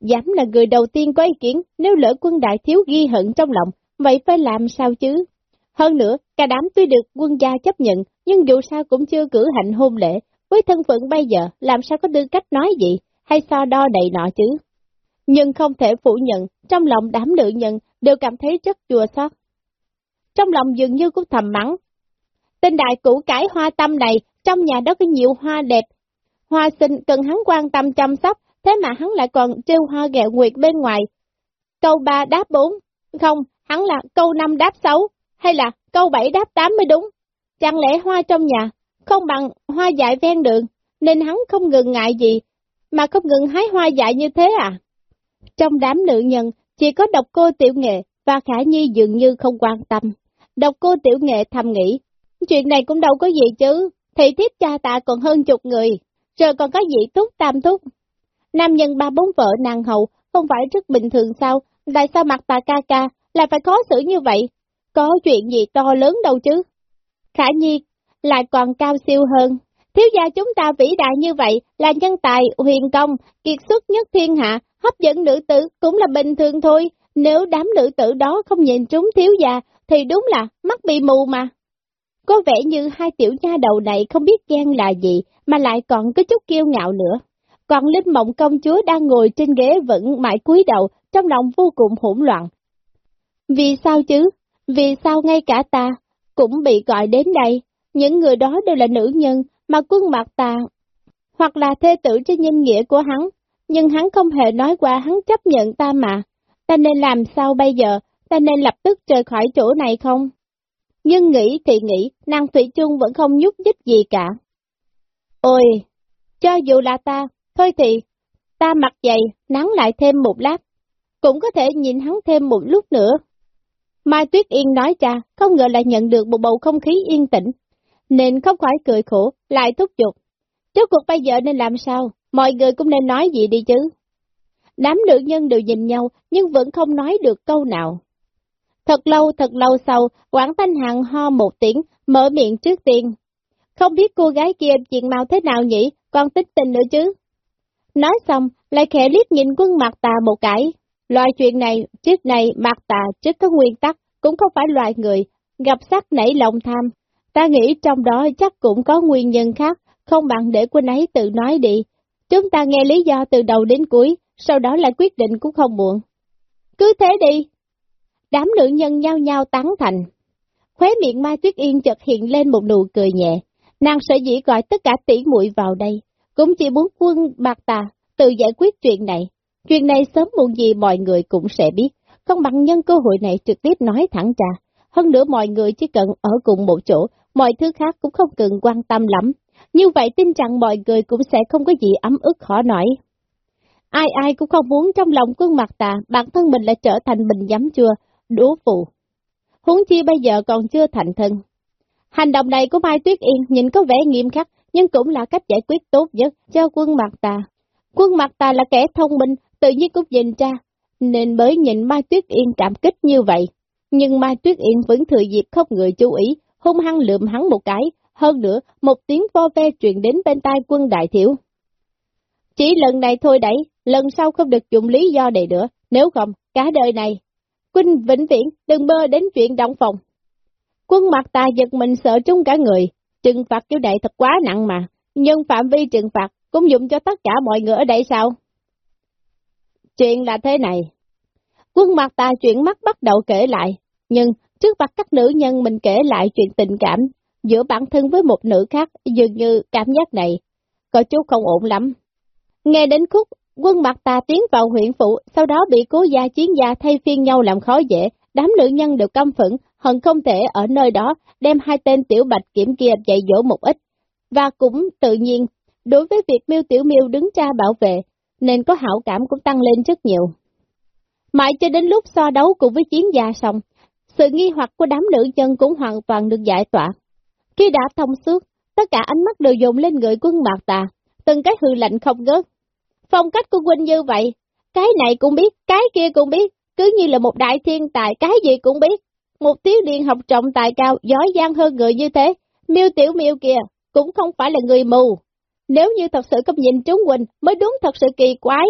Dám là người đầu tiên có ý kiến, nếu lỡ quân đại thiếu ghi hận trong lòng, vậy phải làm sao chứ? Hơn nữa, cả đám tuy được quân gia chấp nhận, nhưng dù sao cũng chưa cử hành hôn lễ, với thân phận bây giờ, làm sao có tư cách nói gì, hay so đo đầy nọ chứ? Nhưng không thể phủ nhận, trong lòng đám nữ nhân đều cảm thấy rất chua xót. Trong lòng dường như cũng thầm mắng. Tên đại củ cải hoa tâm này, trong nhà đó có nhiều hoa đẹp, hoa sinh cần hắn quan tâm chăm sóc, thế mà hắn lại còn trêu hoa ghẹo nguyệt bên ngoài. Câu 3 đáp 4, không, hắn là câu 5 đáp 6, hay là câu 7 đáp 8 mới đúng. Chẳng lẽ hoa trong nhà không bằng hoa dại ven đường, nên hắn không ngừng ngại gì, mà không ngừng hái hoa dại như thế à? Trong đám nữ nhân, chỉ có độc cô tiểu nghệ và khả nhi dường như không quan tâm. Độc cô tiểu nghệ thầm nghĩ, chuyện này cũng đâu có gì chứ, thị thiếp cha ta còn hơn chục người, rồi còn có dị túc tam thúc. Nam nhân ba bốn vợ nàng hậu, không phải rất bình thường sao, tại sao mặt ta ca ca lại phải khó xử như vậy? Có chuyện gì to lớn đâu chứ? Khả nhi lại còn cao siêu hơn. Thiếu gia chúng ta vĩ đại như vậy là nhân tài, huyền công, kiệt xuất nhất thiên hạ, hấp dẫn nữ tử cũng là bình thường thôi. Nếu đám nữ tử đó không nhìn trúng thiếu gia, thì đúng là mắt bị mù mà. Có vẻ như hai tiểu nha đầu này không biết ghen là gì, mà lại còn có chút kiêu ngạo nữa. Còn Linh Mộng công chúa đang ngồi trên ghế vẫn mãi cúi đầu, trong lòng vô cùng hỗn loạn. Vì sao chứ? Vì sao ngay cả ta cũng bị gọi đến đây? Những người đó đều là nữ nhân mà quân mặt ta, hoặc là thê tử trên nhân nghĩa của hắn, nhưng hắn không hề nói qua hắn chấp nhận ta mà. Ta nên làm sao bây giờ? Ta nên lập tức rời khỏi chỗ này không? Nhưng nghĩ thì nghĩ, nàng Thủy chung vẫn không nhúc nhích gì cả. Ôi, cho dù là ta, thôi thì, ta mặc dày, nắng lại thêm một lát, cũng có thể nhìn hắn thêm một lúc nữa. Mai Tuyết Yên nói ra, không ngờ lại nhận được một bầu không khí yên tĩnh, nên không khỏi cười khổ, lại thúc giục. Trước cuộc bây giờ nên làm sao, mọi người cũng nên nói gì đi chứ. Đám nữ nhân đều nhìn nhau, nhưng vẫn không nói được câu nào. Thật lâu, thật lâu sau, Quảng Thanh Hằng ho một tiếng, mở miệng trước tiên. Không biết cô gái kia chuyện màu thế nào nhỉ, con tích tình nữa chứ. Nói xong, lại khẽ liếc nhìn quân mặt tà một cái. Loại chuyện này, trước này mặt tà trước có nguyên tắc, cũng không phải loại người, gặp sắc nảy lòng tham. Ta nghĩ trong đó chắc cũng có nguyên nhân khác, không bằng để quân ấy tự nói đi. Chúng ta nghe lý do từ đầu đến cuối, sau đó lại quyết định cũng không muộn. Cứ thế đi. Đám nữ nhân nhao nhao tán thành. Khóe miệng Mai Tuyết Yên chợt hiện lên một nụ cười nhẹ. Nàng sợ dĩ gọi tất cả tỷ muội vào đây, cũng chỉ muốn quân bạc tà tự giải quyết chuyện này. Chuyện này sớm muộn gì mọi người cũng sẽ biết, không bằng nhân cơ hội này trực tiếp nói thẳng ra. Hơn nữa mọi người chỉ cần ở cùng một chỗ, mọi thứ khác cũng không cần quan tâm lắm. Như vậy tin rằng mọi người cũng sẽ không có gì ấm ức khó nổi. Ai ai cũng không muốn trong lòng quân mặt tà, bản thân mình lại trở thành bình giấm chua, đố phụ. huống chi bây giờ còn chưa thành thân. Hành động này của Mai Tuyết Yên nhìn có vẻ nghiêm khắc, nhưng cũng là cách giải quyết tốt nhất cho quân mặt tà. Quân mặt tà là kẻ thông minh, tự nhiên cũng nhìn ra, nên mới nhìn Mai Tuyết Yên cảm kích như vậy. Nhưng Mai Tuyết Yên vẫn thừa dịp không người chú ý, hung hăng lượm hắn một cái, hơn nữa một tiếng vo ve truyền đến bên tai quân đại thiểu. Chỉ lần này thôi đấy, lần sau không được dùng lý do này nữa, nếu không, cả đời này. Quynh vĩnh viễn đừng mơ đến chuyện động phòng. Quân mặt ta giật mình sợ chung cả người, trừng phạt kiểu đại thật quá nặng mà, nhưng phạm vi trừng phạt cũng dùng cho tất cả mọi người ở đây sao? Chuyện là thế này. Quân mặt ta chuyển mắt bắt đầu kể lại, nhưng trước mặt các nữ nhân mình kể lại chuyện tình cảm giữa bản thân với một nữ khác dường như cảm giác này có chút không ổn lắm. Nghe đến khúc, quân mặt ta tiến vào huyện phụ, sau đó bị cố gia chiến gia thay phiên nhau làm khó dễ, đám nữ nhân đều căm phẫn, hận không thể ở nơi đó đem hai tên tiểu bạch kiểm kia dạy dỗ một ít. Và cũng tự nhiên, đối với việc miêu tiểu miêu đứng ra bảo vệ, nên có hảo cảm cũng tăng lên rất nhiều. Mãi cho đến lúc so đấu cùng với chiến gia xong, sự nghi hoặc của đám nữ nhân cũng hoàn toàn được giải tỏa. Khi đã thông suốt, tất cả ánh mắt đều dồn lên người quân mạc tà, từng cái hư lạnh không ngớt. Phong cách của huynh như vậy, cái này cũng biết, cái kia cũng biết, cứ như là một đại thiên tài, cái gì cũng biết. Một thiếu niên học trọng tài cao, giỏi giang hơn người như thế, miêu tiểu miêu kìa, cũng không phải là người mù. Nếu như thật sự cấp nhìn trúng huynh, mới đúng thật sự kỳ quái.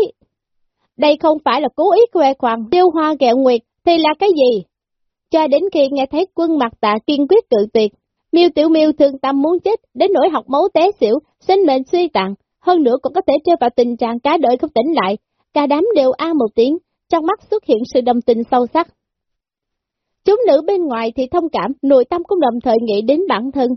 Đây không phải là cố ý khoe khoang, tiêu hoa kẹo nguyệt, thì là cái gì? Cho đến khi nghe thấy quân mặt tạ kiên quyết tự tuyệt, miêu tiểu miêu thương tâm muốn chết, đến nỗi học máu té xỉu, sinh mệnh suy tàn, hơn nữa cũng có thể rơi vào tình trạng cá đời không tỉnh lại, cả đám đều a một tiếng, trong mắt xuất hiện sự đồng tình sâu sắc. Chúng nữ bên ngoài thì thông cảm, nội tâm cũng đồng thời nghĩ đến bản thân.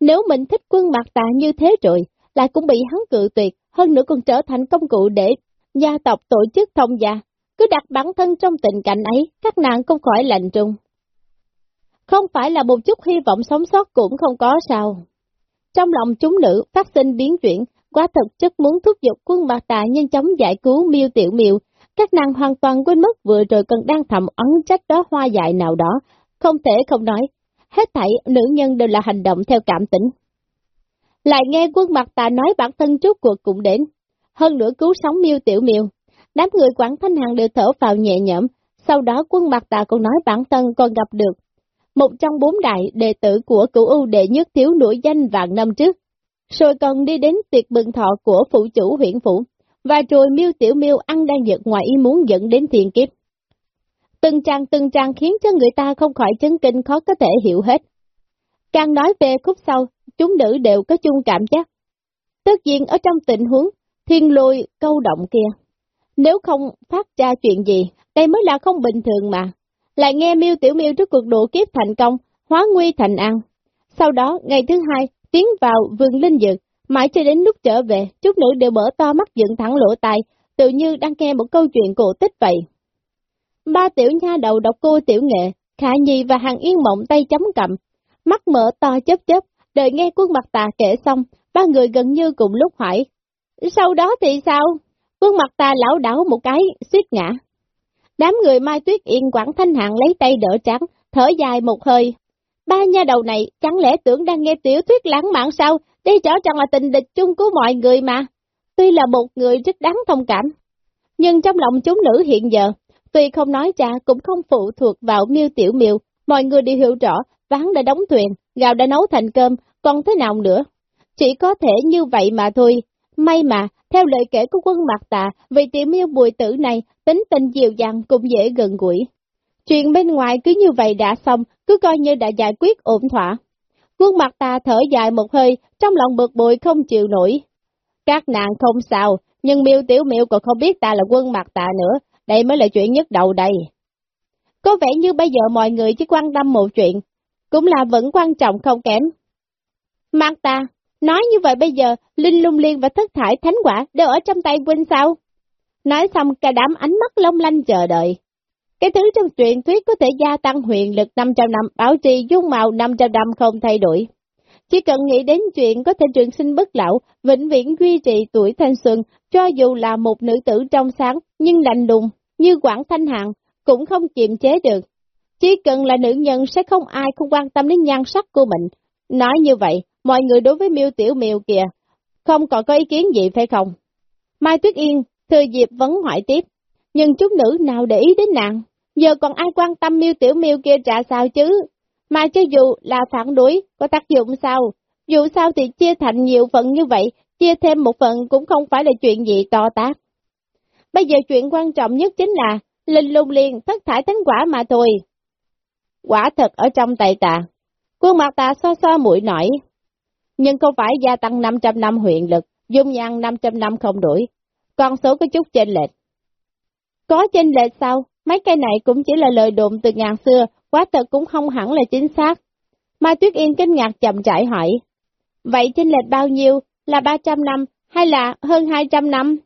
Nếu mình thích quân mặt tà như thế rồi, lại cũng bị hắn cự tuyệt, hơn nữa còn trở thành công cụ để gia tộc tổ chức thông gia. Cứ đặt bản thân trong tình cảnh ấy, các nàng không khỏi lạnh trung. Không phải là một chút hy vọng sống sót cũng không có sao. Trong lòng chúng nữ phát sinh biến chuyển, quá thực chất muốn thúc giục quân mặt tà nhanh chóng giải cứu miêu tiểu miêu. Các nàng hoàn toàn quên mất vừa rồi còn đang thầm ấn trách đó hoa dại nào đó, không thể không nói. Hết thảy nữ nhân đều là hành động theo cảm tính. Lại nghe quân mặt tà nói bản thân trước cuộc cũng đến, hơn nữa cứu sống miêu tiểu miêu. Đám người quản thanh hàng đều thở vào nhẹ nhõm, sau đó quân mặt tà còn nói bản thân còn gặp được một trong bốn đại đệ tử của cửu ưu đệ nhất thiếu nổi danh vàng năm trước. Rồi còn đi đến tiệc bừng thọ của phụ chủ huyện phủ, và rồi miêu tiểu miêu ăn đang giật ngoài ý muốn dẫn đến thiền kiếp. Từng trang từng trang khiến cho người ta không khỏi chấn kinh khó có thể hiểu hết. Càng nói về khúc sau, chúng nữ đều có chung cảm giác. Tất nhiên ở trong tình huống thiên lôi câu động kia, nếu không phát ra chuyện gì, đây mới là không bình thường mà lại nghe miêu tiểu miêu trước cuộc độ kiếp thành công, hóa nguy thành an. Sau đó, ngày thứ hai, tiến vào vườn linh dược, mãi cho đến lúc trở về, chút nữ đều mở to mắt dựng thẳng lỗ tai, tự như đang nghe một câu chuyện cổ tích vậy. Ba tiểu nha đầu đọc cô tiểu nghệ, Khả Nhi và Hàng Yên Mộng tay chấm cầm, mắt mở to chớp chớp, đợi nghe quân mặt tà kể xong, ba người gần như cùng lúc hỏi. Sau đó thì sao? Quân mặt ta lão đảo một cái, suýt ngã. Đám người Mai Tuyết Yên Quảng Thanh Hạng lấy tay đỡ trắng, thở dài một hơi. Ba nha đầu này chẳng lẽ tưởng đang nghe tiểu thuyết lãng mạn sao, đây rõ ràng là tình địch chung của mọi người mà. Tuy là một người rất đáng thông cảm, nhưng trong lòng chúng nữ hiện giờ, tuy không nói ra cũng không phụ thuộc vào miêu tiểu miêu, mọi người đều hiểu rõ, ván đã đóng thuyền, gạo đã nấu thành cơm, còn thế nào nữa. Chỉ có thể như vậy mà thôi, may mà theo lời kể của quân mặt tạ, vị tiểu miêu bùi tử này, tính tình dịu dàng cũng dễ gần gũi. Chuyện bên ngoài cứ như vậy đã xong, cứ coi như đã giải quyết ổn thỏa. Quân mặt ta thở dài một hơi, trong lòng bực bội không chịu nổi. Các nàng không sao, nhưng miêu tiểu miêu còn không biết ta là quân mặt Ta nữa, đây mới là chuyện nhất đầu đây. Có vẻ như bây giờ mọi người chỉ quan tâm một chuyện, cũng là vẫn quan trọng không kém. Mặt ta, Nói như vậy bây giờ, Linh Lung Liên và Thất Thải Thánh Quả đều ở trong tay huynh sao? Nói xong cả đám ánh mắt long lanh chờ đợi. Cái thứ trong truyền thuyết có thể gia tăng huyền lực 500 năm, bảo trì dung màu 500 năm không thay đổi. Chỉ cần nghĩ đến chuyện có thể trường sinh bất lão, vĩnh viễn duy trì tuổi thanh xuân, cho dù là một nữ tử trong sáng, nhưng lạnh lùng, như Quảng Thanh Hạng, cũng không kiềm chế được. Chỉ cần là nữ nhân sẽ không ai không quan tâm đến nhan sắc của mình. Nói như vậy, mọi người đối với miêu tiểu miêu kìa, không còn có ý kiến gì phải không? Mai Tuyết Yên, thừa dịp vấn hỏi tiếp, nhưng chút nữ nào để ý đến nàng, giờ còn ai quan tâm miêu tiểu miêu kia trả sao chứ? Mà cho dù là phản đối, có tác dụng sao? Dù sao thì chia thành nhiều phần như vậy, chia thêm một phần cũng không phải là chuyện gì to tác. Bây giờ chuyện quan trọng nhất chính là, linh lung liền thất thải thánh quả mà thôi. Quả thật ở trong tay ta. Quân mặt ta so so mũi nổi. Nhưng không phải gia tăng 500 năm huyện lực, dung nhan 500 năm không đuổi. Con số có chút chênh lệch. Có chênh lệch sao? Mấy cây này cũng chỉ là lời đồn từ ngàn xưa, quá thật cũng không hẳn là chính xác. Mai Tuyết Yên kinh ngạc chậm rãi hỏi. Vậy chênh lệch bao nhiêu? Là 300 năm hay là hơn 200 năm?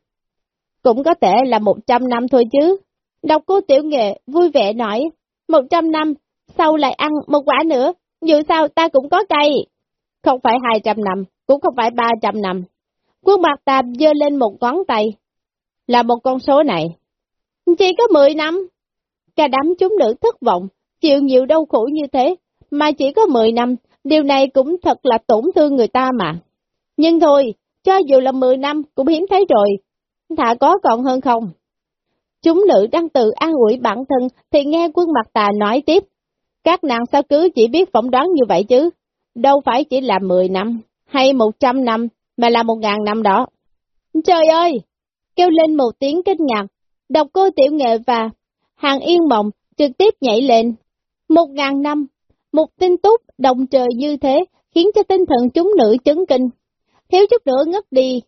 Cũng có thể là 100 năm thôi chứ. Đọc cô tiểu nghệ vui vẻ nói, 100 năm, sau lại ăn một quả nữa, dù sao ta cũng có cây. Không phải 200 năm, cũng không phải 300 năm. Quân mặt tạp dơ lên một ngón tay. Là một con số này. Chỉ có 10 năm. Cả đám chúng nữ thất vọng, chịu nhiều đau khổ như thế, mà chỉ có 10 năm, điều này cũng thật là tổn thương người ta mà. Nhưng thôi, cho dù là 10 năm cũng hiếm thấy rồi, thà có còn hơn không. Chúng nữ đang tự an ủi bản thân thì nghe quân mặt tà nói tiếp. Các nàng sao cứ chỉ biết phỏng đoán như vậy chứ? Đâu phải chỉ là 10 năm, hay 100 năm, mà là 1.000 năm đó. Trời ơi! Kêu lên một tiếng kinh ngạc, độc cô tiểu nghệ và hàng yên mộng trực tiếp nhảy lên. Một ngàn năm, một tin túc đồng trời như thế khiến cho tinh thần chúng nữ chấn kinh. Thiếu chút nữa ngất đi.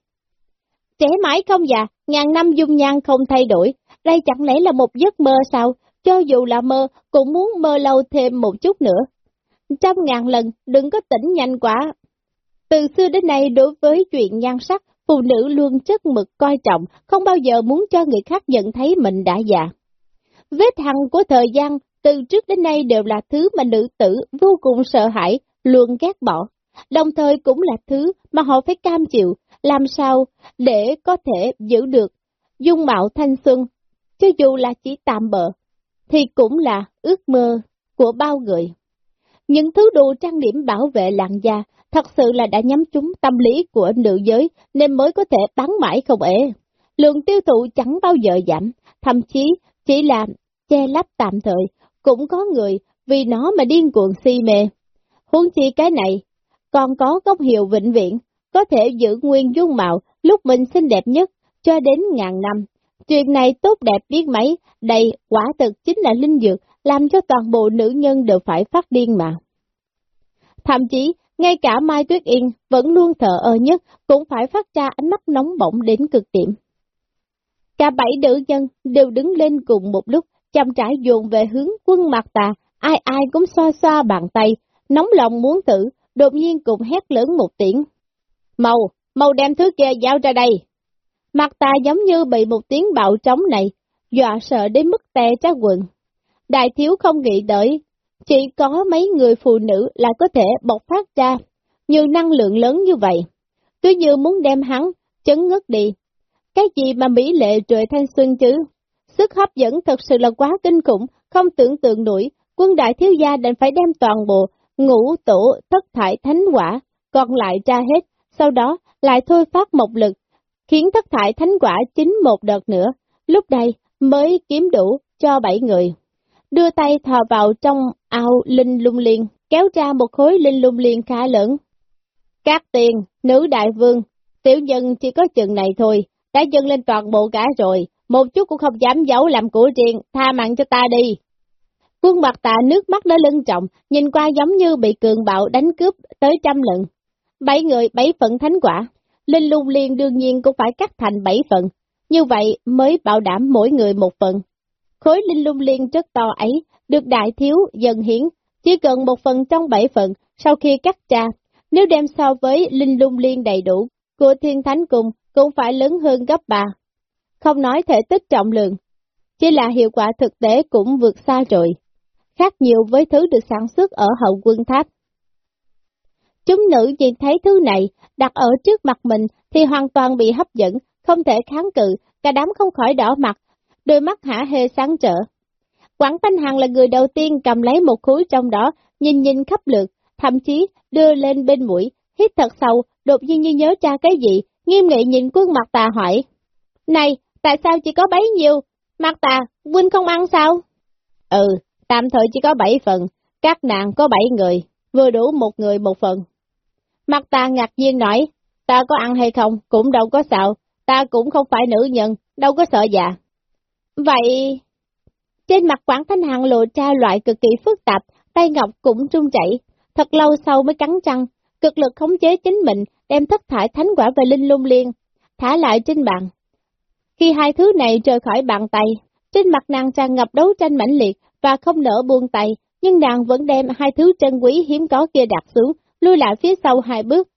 Trẻ mãi không già, ngàn năm dung nhan không thay đổi, đây chẳng lẽ là một giấc mơ sao? Cho dù là mơ, cũng muốn mơ lâu thêm một chút nữa. Trăm ngàn lần, đừng có tỉnh nhanh quá. Từ xưa đến nay đối với chuyện nhan sắc, phụ nữ luôn chất mực coi trọng, không bao giờ muốn cho người khác nhận thấy mình đã già. Vết hằn của thời gian từ trước đến nay đều là thứ mà nữ tử vô cùng sợ hãi, luôn ghét bỏ, đồng thời cũng là thứ mà họ phải cam chịu, làm sao để có thể giữ được dung mạo thanh xuân, cho dù là chỉ tạm bợ, thì cũng là ước mơ của bao người. Những thứ đồ trang điểm bảo vệ làn da thật sự là đã nhắm trúng tâm lý của nữ giới nên mới có thể bán mãi không ế. Lượng tiêu thụ chẳng bao giờ giảm, thậm chí chỉ là che lắp tạm thời, cũng có người vì nó mà điên cuồng si mê. Huống chi cái này, còn có công hiệu vĩnh viễn, có thể giữ nguyên dung mạo lúc mình xinh đẹp nhất cho đến ngàn năm. Chuyện này tốt đẹp biết mấy, đây quả thực chính là linh dược, làm cho toàn bộ nữ nhân đều phải phát điên mà. Thậm chí, ngay cả Mai Tuyết Yên vẫn luôn thở ơ nhất, cũng phải phát ra ánh mắt nóng bỏng đến cực điểm. Cả bảy nữ nhân đều đứng lên cùng một lúc, chăm trải dồn về hướng quân mặt tà, ai ai cũng xoa xoa bàn tay, nóng lòng muốn thử, đột nhiên cùng hét lớn một tiếng. Màu, màu đem thứ kia giao ra đây. Mặt tà giống như bị một tiếng bạo trống này, dọa sợ đến mức tè ra quần. Đại thiếu không nghĩ đợi, chỉ có mấy người phụ nữ là có thể bộc phát ra như năng lượng lớn như vậy. Cứ như muốn đem hắn, chấn ngất đi. Cái gì mà mỹ lệ trời thanh xuân chứ? Sức hấp dẫn thật sự là quá kinh khủng, không tưởng tượng nổi, quân đại thiếu gia đành phải đem toàn bộ ngũ tổ thất thải thánh quả, còn lại ra hết, sau đó lại thôi phát một lực, khiến thất thải thánh quả chính một đợt nữa, lúc đây mới kiếm đủ cho bảy người. Đưa tay thò vào trong ao linh lung liên, kéo ra một khối linh lung liền khá lớn. Các tiền, nữ đại vương, tiểu nhân chỉ có chừng này thôi, đã dâng lên toàn bộ cả rồi, một chút cũng không dám giấu làm của riêng, tha mạng cho ta đi. Quân mặt tạ nước mắt đã lưng trọng, nhìn qua giống như bị cường bạo đánh cướp tới trăm lần. Bảy người, bảy phận thánh quả, Linh lung liền đương nhiên cũng phải cắt thành bảy phần, như vậy mới bảo đảm mỗi người một phần. Khối linh lung liên rất to ấy, được đại thiếu dần hiển chỉ cần một phần trong bảy phần sau khi cắt ra, nếu đem so với linh lung liên đầy đủ của thiên thánh cùng cũng phải lớn hơn gấp ba. Không nói thể tích trọng lượng, chỉ là hiệu quả thực tế cũng vượt xa rồi, khác nhiều với thứ được sản xuất ở hậu quân tháp. Chúng nữ nhìn thấy thứ này đặt ở trước mặt mình thì hoàn toàn bị hấp dẫn, không thể kháng cự, cả đám không khỏi đỏ mặt, đôi mắt hả hê sáng trở. Quảng Thanh Hằng là người đầu tiên cầm lấy một khối trong đó, nhìn nhìn khắp lượt, thậm chí đưa lên bên mũi, hít thật sâu, đột nhiên như nhớ ra cái gì, nghiêm nghị nhìn quân mặt tà hỏi. Này, tại sao chỉ có bấy nhiêu? Mặt tà, huynh không ăn sao? Ừ, tạm thời chỉ có bảy phần, các nàng có bảy người, vừa đủ một người một phần. Mặt tà ngạc nhiên nói, ta có ăn hay không, cũng đâu có sao, ta cũng không phải nữ nhân, đâu có sợ già. Vậy... Trên mặt Quảng Thanh Hằng lộ ra loại cực kỳ phức tạp, tay ngọc cũng trung chảy, thật lâu sau mới cắn răng, cực lực khống chế chính mình, đem thất thải thánh quả về linh lung liên, thả lại trên bàn. Khi hai thứ này rời khỏi bàn tay, trên mặt nàng tràn ngập đấu tranh mãnh liệt và không nỡ buông tay, nhưng nàng vẫn đem hai thứ chân quý hiếm có kia đặt xuống, lui lại phía sau hai bước,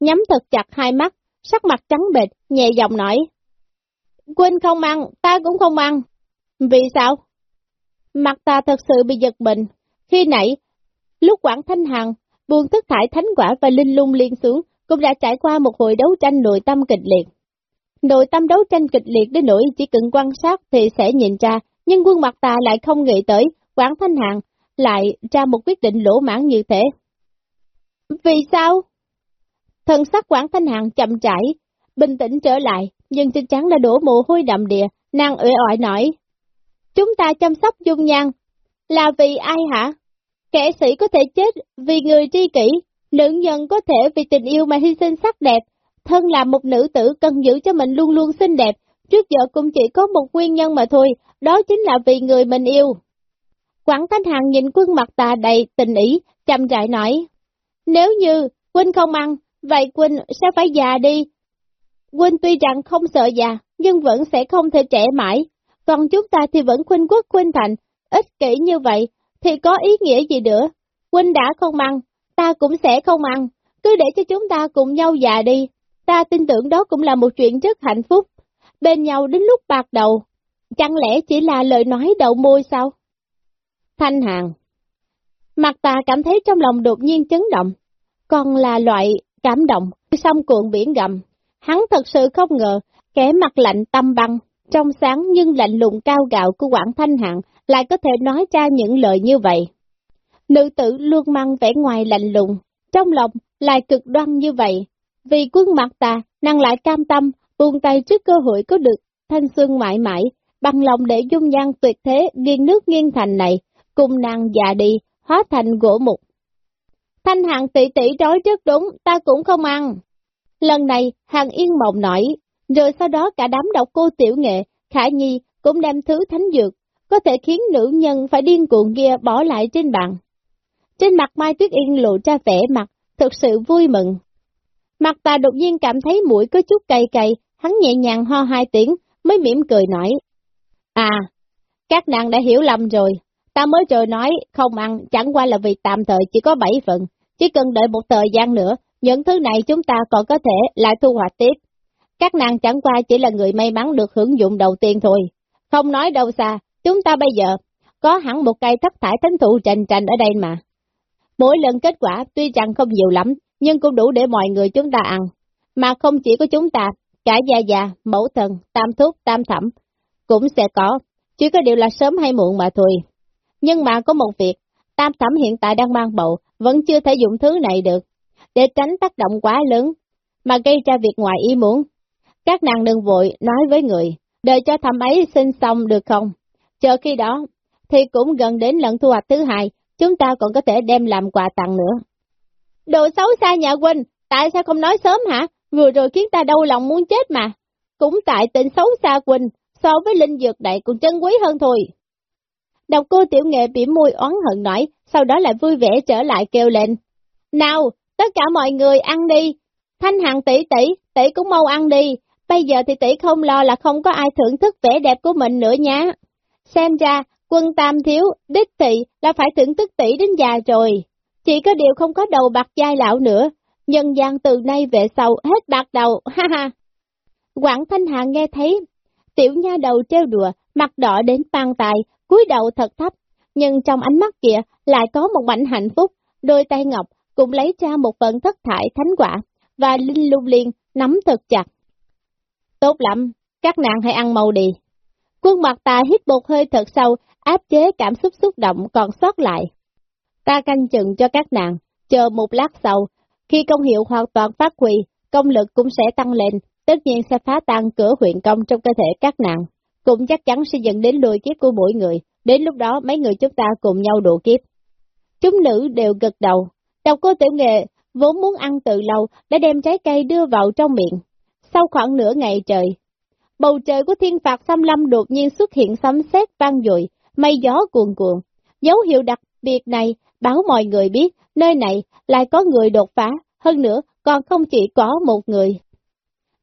nhắm thật chặt hai mắt, sắc mặt trắng bệch, nhẹ giọng nói. Quên không ăn, ta cũng không ăn. Vì sao? Mặt ta thật sự bị giật bệnh. Khi nãy, lúc Quảng Thanh Hằng buông thức thải thánh quả và linh lung liên xuống, cũng đã trải qua một hồi đấu tranh nội tâm kịch liệt. Nội tâm đấu tranh kịch liệt đến nỗi chỉ cần quan sát thì sẽ nhìn ra, nhưng quân mặt ta lại không nghĩ tới, Quảng Thanh Hằng lại ra một quyết định lỗ mãn như thế. Vì sao? Thần sắc Quảng Thanh Hằng chậm chảy, bình tĩnh trở lại, nhưng chắc trắng đã đổ mồ hôi đậm đìa, nàng uể oải nói. Chúng ta chăm sóc dung nhan, là vì ai hả? Kẻ sĩ có thể chết vì người tri kỷ, nữ nhân có thể vì tình yêu mà hy sinh sắc đẹp, thân là một nữ tử cần giữ cho mình luôn luôn xinh đẹp, trước giờ cũng chỉ có một nguyên nhân mà thôi, đó chính là vì người mình yêu. Quảng Thanh Hằng nhìn quân mặt tà đầy tình ý, chậm rãi nói, nếu như Quynh không ăn, vậy Quynh sẽ phải già đi. Quynh tuy rằng không sợ già, nhưng vẫn sẽ không thể trẻ mãi, còn chúng ta thì vẫn khuynh quốc khuynh thành, ích kỷ như vậy, thì có ý nghĩa gì nữa? Huynh đã không ăn, ta cũng sẽ không ăn, cứ để cho chúng ta cùng nhau già đi. Ta tin tưởng đó cũng là một chuyện rất hạnh phúc. Bên nhau đến lúc bạc đầu, chẳng lẽ chỉ là lời nói đầu môi sao? Thanh Hàng Mặt ta cảm thấy trong lòng đột nhiên chấn động, còn là loại cảm động, sông cuộn biển gầm. Hắn thật sự không ngờ, kẻ mặt lạnh tâm băng, trong sáng nhưng lạnh lùng cao gạo của Quảng Thanh Hạng lại có thể nói ra những lời như vậy. Nữ tử luôn mang vẻ ngoài lạnh lùng, trong lòng lại cực đoan như vậy. Vì quân mặt ta, nàng lại cam tâm, buông tay trước cơ hội có được thanh xuân mãi mãi, bằng lòng để dung nhan tuyệt thế nghiêng nước nghiêng thành này, cùng nàng già đi, hóa thành gỗ mục. Thanh hạng tỷ tỷ nói rất đúng, ta cũng không ăn. Lần này, hàng yên mộng nổi, rồi sau đó cả đám độc cô tiểu nghệ, khả nhi cũng đem thứ thánh dược, có thể khiến nữ nhân phải điên cuồng kia bỏ lại trên bàn. Trên mặt Mai Tuyết Yên lộ ra vẻ mặt, thực sự vui mừng. Mặt ta đột nhiên cảm thấy mũi có chút cay cay, hắn nhẹ nhàng ho hai tiếng, mới mỉm cười nói. À, các nàng đã hiểu lầm rồi, ta mới trời nói không ăn chẳng qua là vì tạm thời chỉ có bảy phần, chỉ cần đợi một thời gian nữa, những thứ này chúng ta còn có thể lại thu hoạch tiếp. Các nàng chẳng qua chỉ là người may mắn được hưởng dụng đầu tiên thôi. Không nói đâu xa, chúng ta bây giờ có hẳn một cây thất thải thánh thụ trành trành ở đây mà. Mỗi lần kết quả tuy rằng không nhiều lắm, nhưng cũng đủ để mọi người chúng ta ăn. Mà không chỉ có chúng ta, cả gia già, mẫu thần, tam thúc, tam thẩm, cũng sẽ có, chỉ có điều là sớm hay muộn mà thôi. Nhưng mà có một việc, tam thẩm hiện tại đang mang bầu, vẫn chưa thể dụng thứ này được, để tránh tác động quá lớn, mà gây ra việc ngoài ý muốn. Các nàng đừng vội nói với người, đợi cho thầm ấy sinh xong được không? Chờ khi đó, thì cũng gần đến lần thu hoạch thứ hai, chúng ta còn có thể đem làm quà tặng nữa. Đồ xấu xa nhà huynh, tại sao không nói sớm hả? Vừa rồi khiến ta đau lòng muốn chết mà. Cũng tại tình xấu xa huynh, so với linh dược đại còn chân quý hơn thôi. Đọc cô tiểu nghệ bị môi oán hận nói, sau đó lại vui vẻ trở lại kêu lên. Nào, tất cả mọi người ăn đi. Thanh hằng tỷ tỷ, tỷ cũng mau ăn đi. Bây giờ thì tỷ không lo là không có ai thưởng thức vẻ đẹp của mình nữa nhá. Xem ra, quân tam thiếu, đích thị là phải thưởng thức tỷ đến già rồi. Chỉ có điều không có đầu bạc dai lão nữa. Nhân gian từ nay về sau hết bạc đầu, ha ha. Quảng Thanh Hà nghe thấy, tiểu nha đầu treo đùa, mặt đỏ đến pan tài, cúi đầu thật thấp, nhưng trong ánh mắt kia lại có một mảnh hạnh phúc, đôi tay ngọc cũng lấy ra một phần thất thải thánh quả, và Linh Lung Liên nắm thật chặt. Tốt lắm, các nàng hãy ăn màu đi. Quân mặt ta hít một hơi thật sâu, áp chế cảm xúc xúc động còn sót lại. Ta canh chừng cho các nàng, chờ một lát sau, khi công hiệu hoàn toàn phát huy, công lực cũng sẽ tăng lên, tất nhiên sẽ phá tan cửa huyện công trong cơ thể các nàng, cũng chắc chắn sẽ dẫn đến lùi kiếp của mỗi người, đến lúc đó mấy người chúng ta cùng nhau độ kiếp. Chúng nữ đều gật đầu, độc cô tiểu nghệ vốn muốn ăn từ lâu đã đem trái cây đưa vào trong miệng. Sau khoảng nửa ngày trời, bầu trời của thiên phạt xăm lâm đột nhiên xuất hiện sấm sét vang dội, mây gió cuồn cuộn. Dấu hiệu đặc biệt này báo mọi người biết nơi này lại có người đột phá, hơn nữa còn không chỉ có một người.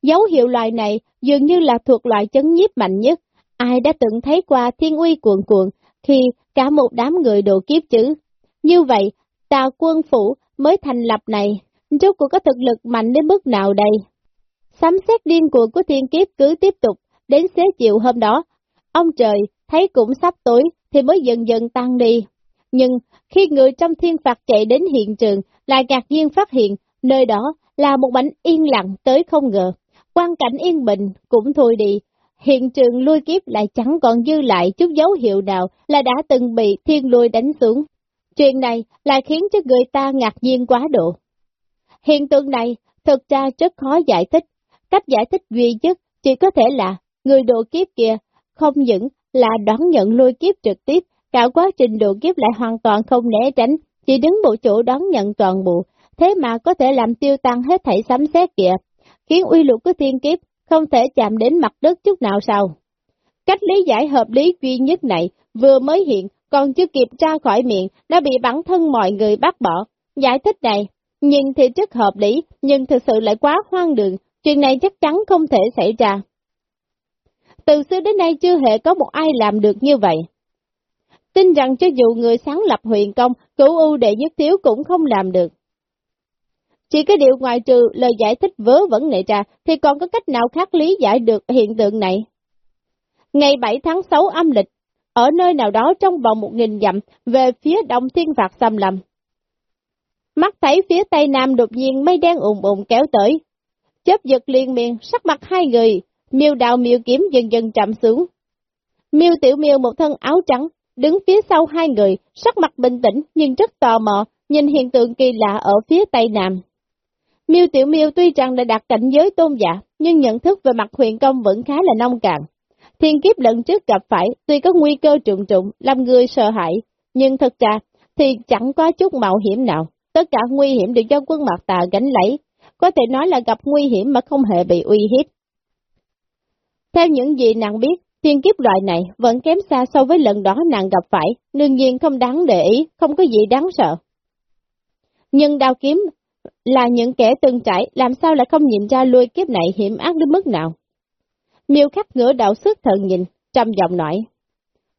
Dấu hiệu loài này dường như là thuộc loại chấn nhiếp mạnh nhất, ai đã từng thấy qua thiên uy cuồn cuộn khi cả một đám người đồ kiếp chứ. Như vậy, tà quân phủ mới thành lập này, rốt cuộc có thực lực mạnh đến mức nào đây? Sấm xét điên cuồng của thiên kiếp cứ tiếp tục, đến xế chiều hôm đó, ông trời thấy cũng sắp tối thì mới dần dần tăng đi. Nhưng khi người trong thiên phạt chạy đến hiện trường, lại ngạc nhiên phát hiện nơi đó là một mảnh yên lặng tới không ngờ. Quan cảnh yên bình cũng thôi đi, hiện trường lui kiếp lại chẳng còn dư lại chút dấu hiệu nào là đã từng bị thiên lùi đánh xuống. Chuyện này lại khiến cho người ta ngạc nhiên quá độ. Hiện tượng này thực ra rất khó giải thích, cách giải thích duy nhất chỉ có thể là người độ kiếp kia không những là đón nhận lôi kiếp trực tiếp, cả quá trình độ kiếp lại hoàn toàn không né tránh, chỉ đứng bộ chỗ đón nhận toàn bộ, thế mà có thể làm tiêu tan hết thảy sấm xét kìa, khiến uy lực của thiên kiếp không thể chạm đến mặt đất chút nào sao. Cách lý giải hợp lý duy nhất này vừa mới hiện, còn chưa kịp ra khỏi miệng, đã bị bản thân mọi người bắt bỏ. Giải thích này, nhìn thì rất hợp lý, nhưng thực sự lại quá hoang đường, chuyện này chắc chắn không thể xảy ra. Từ xưa đến nay chưa hề có một ai làm được như vậy. Tin rằng cho dù người sáng lập huyền công, cửu ưu đệ nhất thiếu cũng không làm được. Chỉ cái điều ngoài trừ lời giải thích vớ vẩn này ra, thì còn có cách nào khác lý giải được hiện tượng này? Ngày 7 tháng 6 âm lịch, ở nơi nào đó trong vòng một nghìn dặm, về phía đông thiên phạt xâm lầm. Mắt thấy phía tây nam đột nhiên mây đen ùn ùn kéo tới. Chớp giật liên miên, sắc mặt hai người, miêu đào miêu kiếm dần dần chậm xuống. Miêu tiểu miêu một thân áo trắng, đứng phía sau hai người, sắc mặt bình tĩnh nhưng rất tò mò, nhìn hiện tượng kỳ lạ ở phía tây nam. Miêu Tiểu Miêu tuy rằng đã đạt cảnh giới tôn giả, nhưng nhận thức về mặt huyền công vẫn khá là nông cạn. Thiên kiếp lần trước gặp phải, tuy có nguy cơ trùng trùng làm người sợ hãi, nhưng thật ra thì chẳng có chút mạo hiểm nào. Tất cả nguy hiểm đều do quân mặt tà gánh lấy, có thể nói là gặp nguy hiểm mà không hề bị uy hiếp. Theo những gì nàng biết, thiên kiếp loại này vẫn kém xa so với lần đó nàng gặp phải, đương nhiên không đáng để ý, không có gì đáng sợ. Nhưng đao kiếm là những kẻ từng trải, làm sao lại không nhìn ra lui kiếp này hiểm ác đến mức nào. Miêu khắc ngửa đạo sức thần nhìn, trầm giọng nói.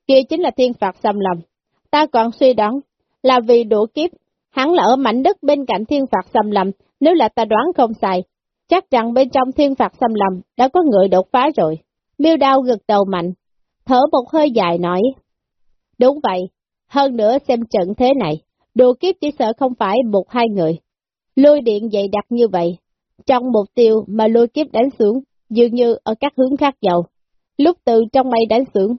Kia chính là thiên phạt xâm lầm. Ta còn suy đoán là vì đủ kiếp, hắn là ở mảnh đất bên cạnh thiên phạt xâm lầm, nếu là ta đoán không sai, chắc rằng bên trong thiên phạt xâm lầm đã có người đột phá rồi. Miêu đao gật đầu mạnh, thở một hơi dài nói. Đúng vậy, hơn nữa xem trận thế này, đồ kiếp chỉ sợ không phải một hai người. Lôi điện dày đặc như vậy, trong mục tiêu mà lôi kiếp đánh xuống, dường như ở các hướng khác nhau. Lúc từ trong mây đánh xuống,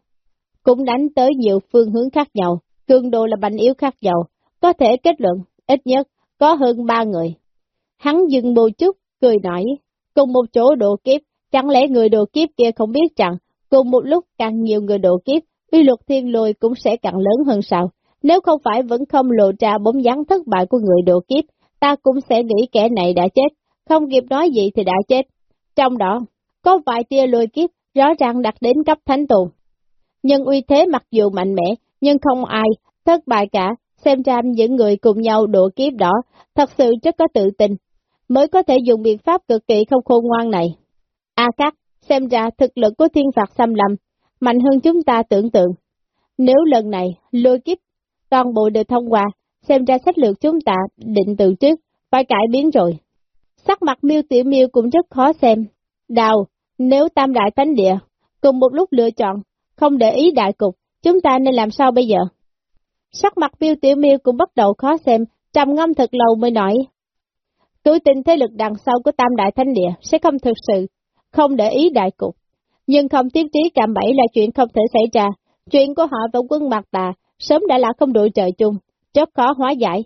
cũng đánh tới nhiều phương hướng khác nhau, cường độ là mạnh yếu khác nhau, có thể kết luận, ít nhất, có hơn ba người. Hắn dừng một chút, cười nói, cùng một chỗ độ kiếp, chẳng lẽ người độ kiếp kia không biết rằng, cùng một lúc càng nhiều người độ kiếp, uy luật thiên lôi cũng sẽ càng lớn hơn sao? Nếu không phải vẫn không lộ ra bóng dáng thất bại của người độ kiếp, ta cũng sẽ nghĩ kẻ này đã chết, không kịp nói gì thì đã chết. Trong đó, có vài tia lôi kiếp rõ ràng đặt đến cấp thánh tù. Nhưng uy thế mặc dù mạnh mẽ, nhưng không ai thất bại cả, xem ra những người cùng nhau độ kiếp đó thật sự rất có tự tin, mới có thể dùng biện pháp cực kỳ không khôn ngoan này. A à Cát, xem ra thực lực của thiên phạt xâm lầm mạnh hơn chúng ta tưởng tượng. Nếu lần này lôi kiếp toàn bộ đều thông qua, xem ra sách lược chúng ta định từ trước, phải cải biến rồi. Sắc mặt miêu tiểu miêu cũng rất khó xem. Đào, nếu tam đại thánh địa, cùng một lúc lựa chọn, không để ý đại cục, chúng ta nên làm sao bây giờ? Sắc mặt Biêu tiểu miêu cũng bắt đầu khó xem, trầm ngâm thật lâu mới nói. Tôi tin thế lực đằng sau của tam đại thánh địa sẽ không thực sự, không để ý đại cục. Nhưng không tiến trí cạm bẫy là chuyện không thể xảy ra. Chuyện của họ và quân mặt tà sớm đã là không đội trời chung, rất khó hóa giải.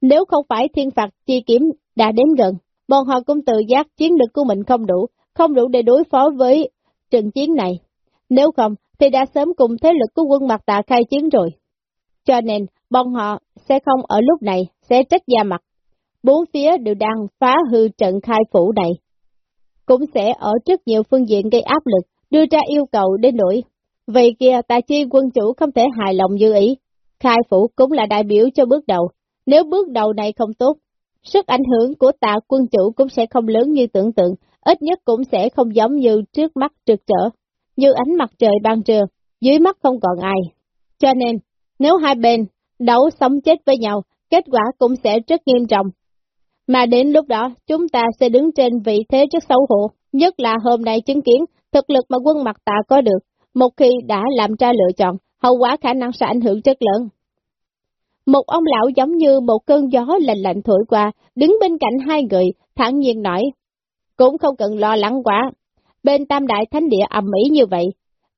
Nếu không phải thiên phạt chi kiếm đã đến gần, bọn họ cũng tự giác chiến lực của mình không đủ, không đủ để đối phó với trận chiến này. Nếu không, thì đã sớm cùng thế lực của quân mặt tạ khai chiến rồi. Cho nên, bọn họ sẽ không ở lúc này, sẽ trách da mặt. Bốn phía đều đang phá hư trận khai phủ này. Cũng sẽ ở rất nhiều phương diện gây áp lực, đưa ra yêu cầu đến nỗi. Vậy kia, tài chi quân chủ không thể hài lòng như ý. Khai phủ cũng là đại biểu cho bước đầu. Nếu bước đầu này không tốt, sức ảnh hưởng của tạ quân chủ cũng sẽ không lớn như tưởng tượng, ít nhất cũng sẽ không giống như trước mắt trực trở, như ánh mặt trời ban trưa, dưới mắt không còn ai. Cho nên, nếu hai bên đấu sống chết với nhau, kết quả cũng sẽ rất nghiêm trọng. Mà đến lúc đó, chúng ta sẽ đứng trên vị thế rất xấu hổ, nhất là hôm nay chứng kiến thực lực mà quân mặt tạ có được, một khi đã làm ra lựa chọn, hậu quả khả năng sẽ ảnh hưởng rất lớn. Một ông lão giống như một cơn gió lạnh lạnh thổi qua, đứng bên cạnh hai người, thẳng nhiên nói, cũng không cần lo lắng quá, bên tam đại thánh địa ầm mỹ như vậy,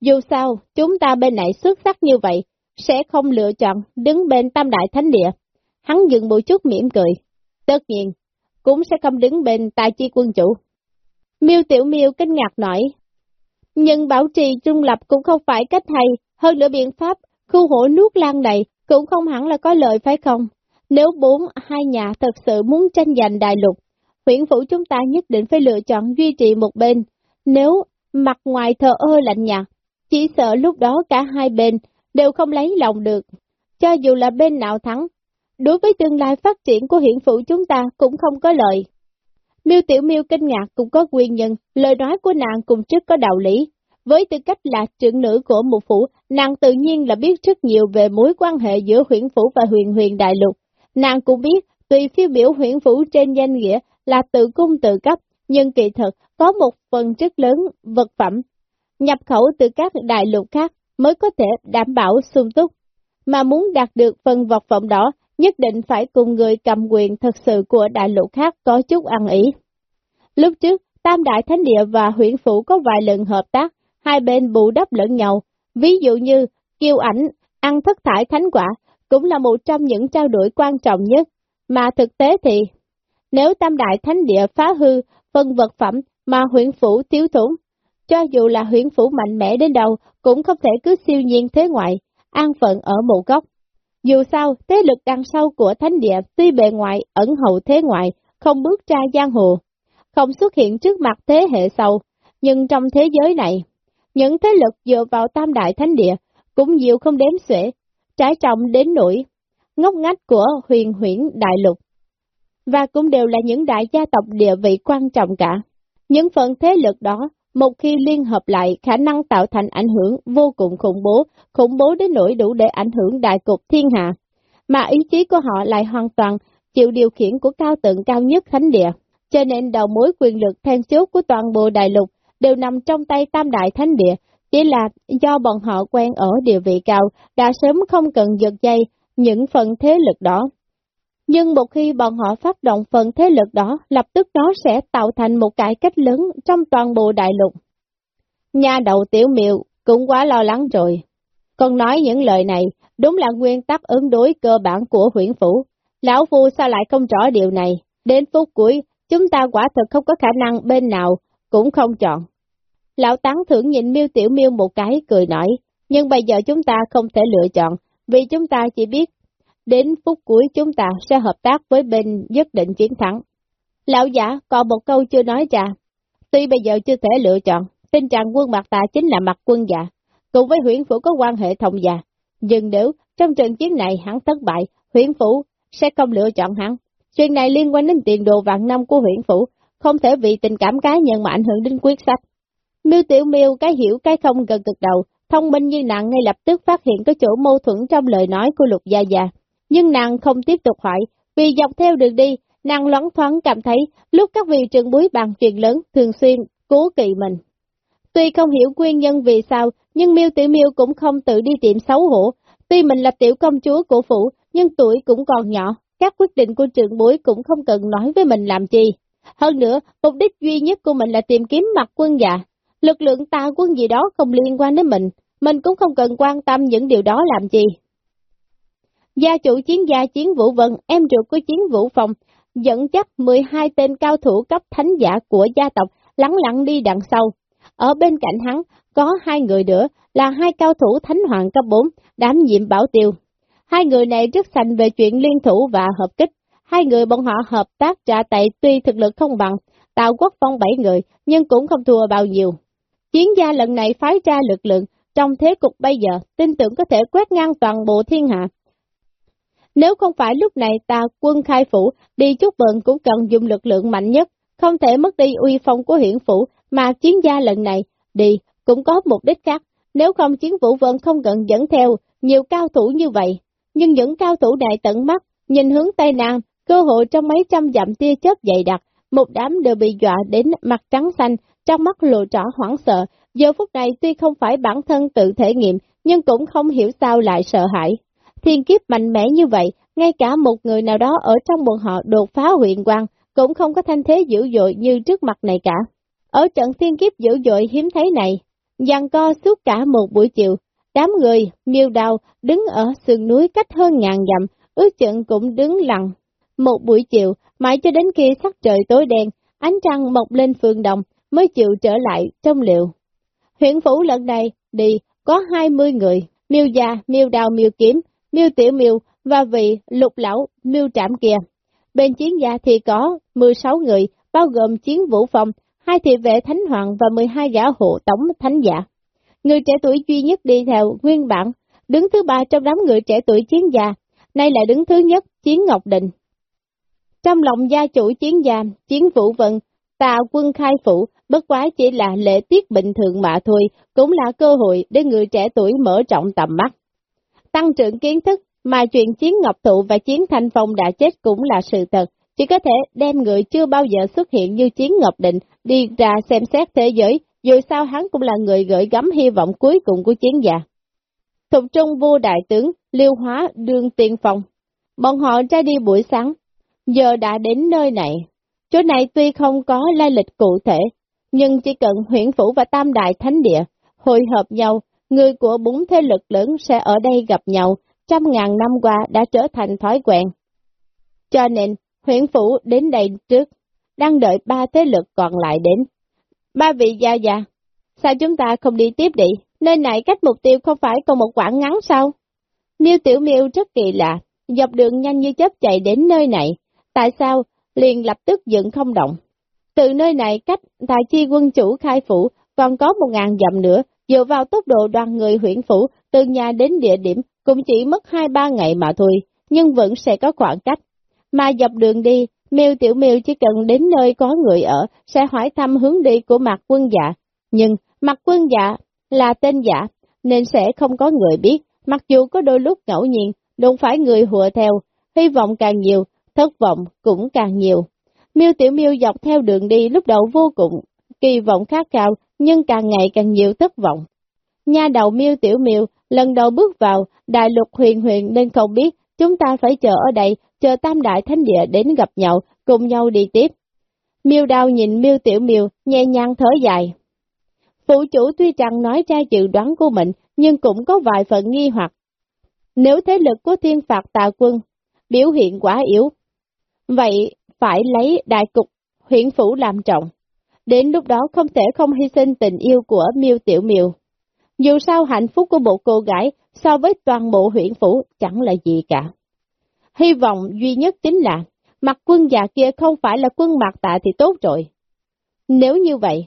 dù sao, chúng ta bên này xuất sắc như vậy, sẽ không lựa chọn đứng bên tam đại thánh địa. Hắn dừng một chút mỉm cười, tất nhiên, cũng sẽ không đứng bên tài chi quân chủ. Miêu Tiểu Miêu kinh ngạc nói, nhưng bảo trì trung lập cũng không phải cách hay, hơn nữa biện pháp khu hổ nuốt lan này cũng không hẳn là có lợi phải không? Nếu bốn hai nhà thật sự muốn tranh giành đại lục, huyện phủ chúng ta nhất định phải lựa chọn duy trì một bên. Nếu mặt ngoài thờ ơ lạnh nhạt, chỉ sợ lúc đó cả hai bên đều không lấy lòng được. Cho dù là bên nào thắng, đối với tương lai phát triển của huyện phủ chúng ta cũng không có lợi. Miêu Tiểu Miêu kinh ngạc cũng có nguyên nhân, lời nói của nàng cũng rất có đạo lý. Với tư cách là trưởng nữ của một phủ, nàng tự nhiên là biết rất nhiều về mối quan hệ giữa huyện phủ và huyền huyền đại lục. Nàng cũng biết, tùy phiêu biểu huyện phủ trên danh nghĩa là tự cung tự cấp, nhưng kỳ thực có một phần rất lớn vật phẩm, nhập khẩu từ các đại lục khác mới có thể đảm bảo sung túc. Mà muốn đạt được phần vật phẩm đó, nhất định phải cùng người cầm quyền thật sự của đại lục khác có chút ăn ý. Lúc trước, Tam Đại Thánh Địa và huyện phủ có vài lần hợp tác, hai bên bù đắp lẫn nhau, ví dụ như kiêu ảnh, ăn thất thải thánh quả, cũng là một trong những trao đổi quan trọng nhất, mà thực tế thì, nếu Tam Đại Thánh Địa phá hư phần vật phẩm mà huyện phủ thiếu thủng, cho dù là huyện phủ mạnh mẽ đến đâu, cũng không thể cứ siêu nhiên thế ngoại, an phận ở một góc. Dù sao, thế lực đằng sau của thánh địa tuy bề ngoài ẩn hậu thế ngoại, không bước ra giang hồ, không xuất hiện trước mặt thế hệ sau, nhưng trong thế giới này, những thế lực dựa vào tam đại thánh địa cũng nhiều không đếm xuể, trái trọng đến nỗi ngốc ngách của huyền huyễn đại lục. Và cũng đều là những đại gia tộc địa vị quan trọng cả. Những phần thế lực đó, một khi liên hợp lại, khả năng tạo thành ảnh hưởng vô cùng khủng bố, khủng bố đến nỗi đủ để ảnh hưởng đại cục thiên hạ. Mà ý chí của họ lại hoàn toàn chịu điều khiển của cao tượng cao nhất thánh địa. Cho nên đầu mối quyền lực then chốt của toàn bộ đại lục đều nằm trong tay tam đại thánh địa, chỉ là do bọn họ quen ở địa vị cao, đã sớm không cần giật dây những phần thế lực đó. Nhưng một khi bọn họ phát động phần thế lực đó, lập tức nó sẽ tạo thành một cải cách lớn trong toàn bộ đại lục. Nhà đầu tiểu miệu cũng quá lo lắng rồi. Còn nói những lời này, đúng là nguyên tắc ứng đối cơ bản của huyện phủ. Lão Phu sao lại không rõ điều này? Đến phút cuối, chúng ta quả thực không có khả năng bên nào cũng không chọn. Lão Tán thưởng nhìn miêu tiểu miêu một cái, cười nói, nhưng bây giờ chúng ta không thể lựa chọn, vì chúng ta chỉ biết, đến phút cuối chúng ta sẽ hợp tác với bên nhất định chiến thắng. Lão giả còn một câu chưa nói ra, tuy bây giờ chưa thể lựa chọn, tin rằng quân mặt ta chính là mặt quân già, cùng với huyện phủ có quan hệ thông già, nhưng nếu trong trận chiến này hắn thất bại, huyện phủ sẽ không lựa chọn hắn. Chuyện này liên quan đến tiền đồ vạn năm của huyện phủ, không thể vì tình cảm cá nhân mà ảnh hưởng đến quyết sách. Miêu Tiểu Miêu cái hiểu cái không gần cực đầu, thông minh như nàng ngay lập tức phát hiện có chỗ mâu thuẫn trong lời nói của Lục Gia Gia. Nhưng nàng không tiếp tục hỏi, vì dọc theo đường đi, nàng loáng thoáng cảm thấy lúc các vị trưởng bối bàn chuyện lớn thường xuyên cố kỵ mình. Tuy không hiểu nguyên nhân vì sao, nhưng Miêu Tiểu Miêu cũng không tự đi tiệm xấu hổ. Tuy mình là tiểu công chúa của phủ, nhưng tuổi cũng còn nhỏ, các quyết định của trưởng bối cũng không cần nói với mình làm chi. Hơn nữa, mục đích duy nhất của mình là tìm kiếm mặt quân dạ. Lực lượng ta quân gì đó không liên quan đến mình, mình cũng không cần quan tâm những điều đó làm gì. Gia chủ chiến gia chiến vũ vân, em ruột của chiến vũ phòng, dẫn chắc 12 tên cao thủ cấp thánh giả của gia tộc lắng lặng đi đằng sau. Ở bên cạnh hắn có hai người nữa là hai cao thủ thánh hoàng cấp 4, đảm nhiệm bảo tiêu. Hai người này rất sành về chuyện liên thủ và hợp kích. Hai người bọn họ hợp tác trả tay tuy thực lực không bằng, tạo quốc phong bảy người, nhưng cũng không thua bao nhiêu. Chiến gia lần này phái ra lực lượng, trong thế cục bây giờ, tin tưởng có thể quét ngang toàn bộ thiên hạ. Nếu không phải lúc này ta quân khai phủ, đi chút bận cũng cần dùng lực lượng mạnh nhất, không thể mất đi uy phong của hiển phủ, mà chiến gia lần này, đi, cũng có mục đích khác, nếu không chiến vũ vẫn không cần dẫn theo nhiều cao thủ như vậy. Nhưng những cao thủ này tận mắt, nhìn hướng Tây Nam, cơ hội trong mấy trăm dặm tia chớp dày đặc, một đám đều bị dọa đến mặt trắng xanh, trong mắt lộ rõ hoảng sợ, giờ phút này tuy không phải bản thân tự thể nghiệm, nhưng cũng không hiểu sao lại sợ hãi. Thiên kiếp mạnh mẽ như vậy, ngay cả một người nào đó ở trong bọn họ đột phá huyện quang, cũng không có thanh thế dữ dội như trước mặt này cả. Ở trận thiên kiếp dữ dội hiếm thấy này, dàn co suốt cả một buổi chiều, đám người, miêu đào, đứng ở sườn núi cách hơn ngàn dặm, ước trận cũng đứng lặng. Một buổi chiều, mãi cho đến khi sắc trời tối đen, ánh trăng mọc lên phương đồng, mới chịu trở lại trong liệu. Huyện phủ lần này đi có 20 người, miêu già, miêu đào, miêu kiếm, miêu tiểu miêu và vị lục lão miêu trạm kia. Bên chiến gia thì có 16 người, bao gồm chiến vũ phòng, hai thị vệ thánh hoàng và 12 gã hộ tổng thánh giả. Người trẻ tuổi duy nhất đi theo nguyên bản, đứng thứ ba trong đám người trẻ tuổi chiến gia, nay lại đứng thứ nhất, chiến Ngọc Định. Trong lòng gia chủ chiến gia, chiến vũ vận, tà quân khai phủ, bất quá chỉ là lễ tiết bình thường mà thôi, cũng là cơ hội để người trẻ tuổi mở rộng tầm mắt. Tăng trưởng kiến thức, mà chuyện chiến Ngọc Thụ và chiến Thanh Phong đã chết cũng là sự thật, chỉ có thể đem người chưa bao giờ xuất hiện như chiến Ngọc Định đi ra xem xét thế giới, dù sao hắn cũng là người gửi gắm hy vọng cuối cùng của chiến già Thục trung vua đại tướng, liêu hóa đương tiên phong. Bọn họ ra đi buổi sáng, giờ đã đến nơi này. Chỗ này tuy không có lai lịch cụ thể, nhưng chỉ cần huyện phủ và tam đại thánh địa hội hợp nhau, người của bốn thế lực lớn sẽ ở đây gặp nhau, trăm ngàn năm qua đã trở thành thói quen. Cho nên, huyện phủ đến đây trước, đang đợi ba thế lực còn lại đến. Ba vị gia gia, sao chúng ta không đi tiếp đi? Nơi này cách mục tiêu không phải còn một quãng ngắn sao? Miêu Tiểu Miêu rất kỳ lạ, dọc đường nhanh như chớp chạy đến nơi này, tại sao liền lập tức dựng không động? Từ nơi này cách tài chi quân chủ khai phủ còn có một ngàn dặm nữa, dựa vào tốc độ đoàn người huyện phủ từ nhà đến địa điểm cũng chỉ mất hai ba ngày mà thôi, nhưng vẫn sẽ có khoảng cách. Mà dọc đường đi, miêu tiểu miêu chỉ cần đến nơi có người ở, sẽ hỏi thăm hướng đi của mặt quân dạ. Nhưng mặt quân dạ là tên giả, nên sẽ không có người biết, mặc dù có đôi lúc ngẫu nhiên, đụng phải người hùa theo, hy vọng càng nhiều, thất vọng cũng càng nhiều. Miêu Tiểu Miêu dọc theo đường đi lúc đầu vô cùng, kỳ vọng khá cao, nhưng càng ngày càng nhiều thất vọng. Nha đầu Miêu Tiểu Miêu lần đầu bước vào đại lục huyền huyền nên không biết chúng ta phải chờ ở đây, chờ tam đại thánh địa đến gặp nhau, cùng nhau đi tiếp. Miêu đào nhìn Miêu Tiểu Miêu, nhẹ nhàng thở dài. Phụ chủ tuy chẳng nói ra dự đoán của mình, nhưng cũng có vài phần nghi hoặc. Nếu thế lực của thiên phạt tà quân biểu hiện quá yếu, vậy phải lấy đại cục huyện phủ làm trọng. Đến lúc đó không thể không hy sinh tình yêu của miêu tiểu miêu. Dù sao hạnh phúc của một cô gái so với toàn bộ huyện phủ chẳng là gì cả. Hy vọng duy nhất chính là mặt quân già kia không phải là quân mặt tạ thì tốt rồi. Nếu như vậy,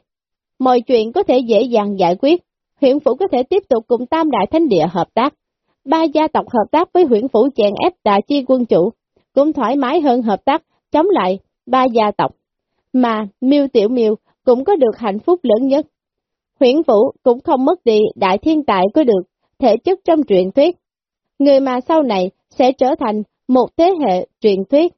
mọi chuyện có thể dễ dàng giải quyết, huyện phủ có thể tiếp tục cùng tam đại thánh địa hợp tác. Ba gia tộc hợp tác với huyện phủ chèn ép đại chi quân chủ, cũng thoải mái hơn hợp tác chống lại ba gia tộc. Mà miêu tiểu miêu cũng có được hạnh phúc lớn nhất. Huyển Vũ cũng không mất đi đại thiên tài có được thể chất trong truyền thuyết. Người mà sau này sẽ trở thành một thế hệ truyền thuyết.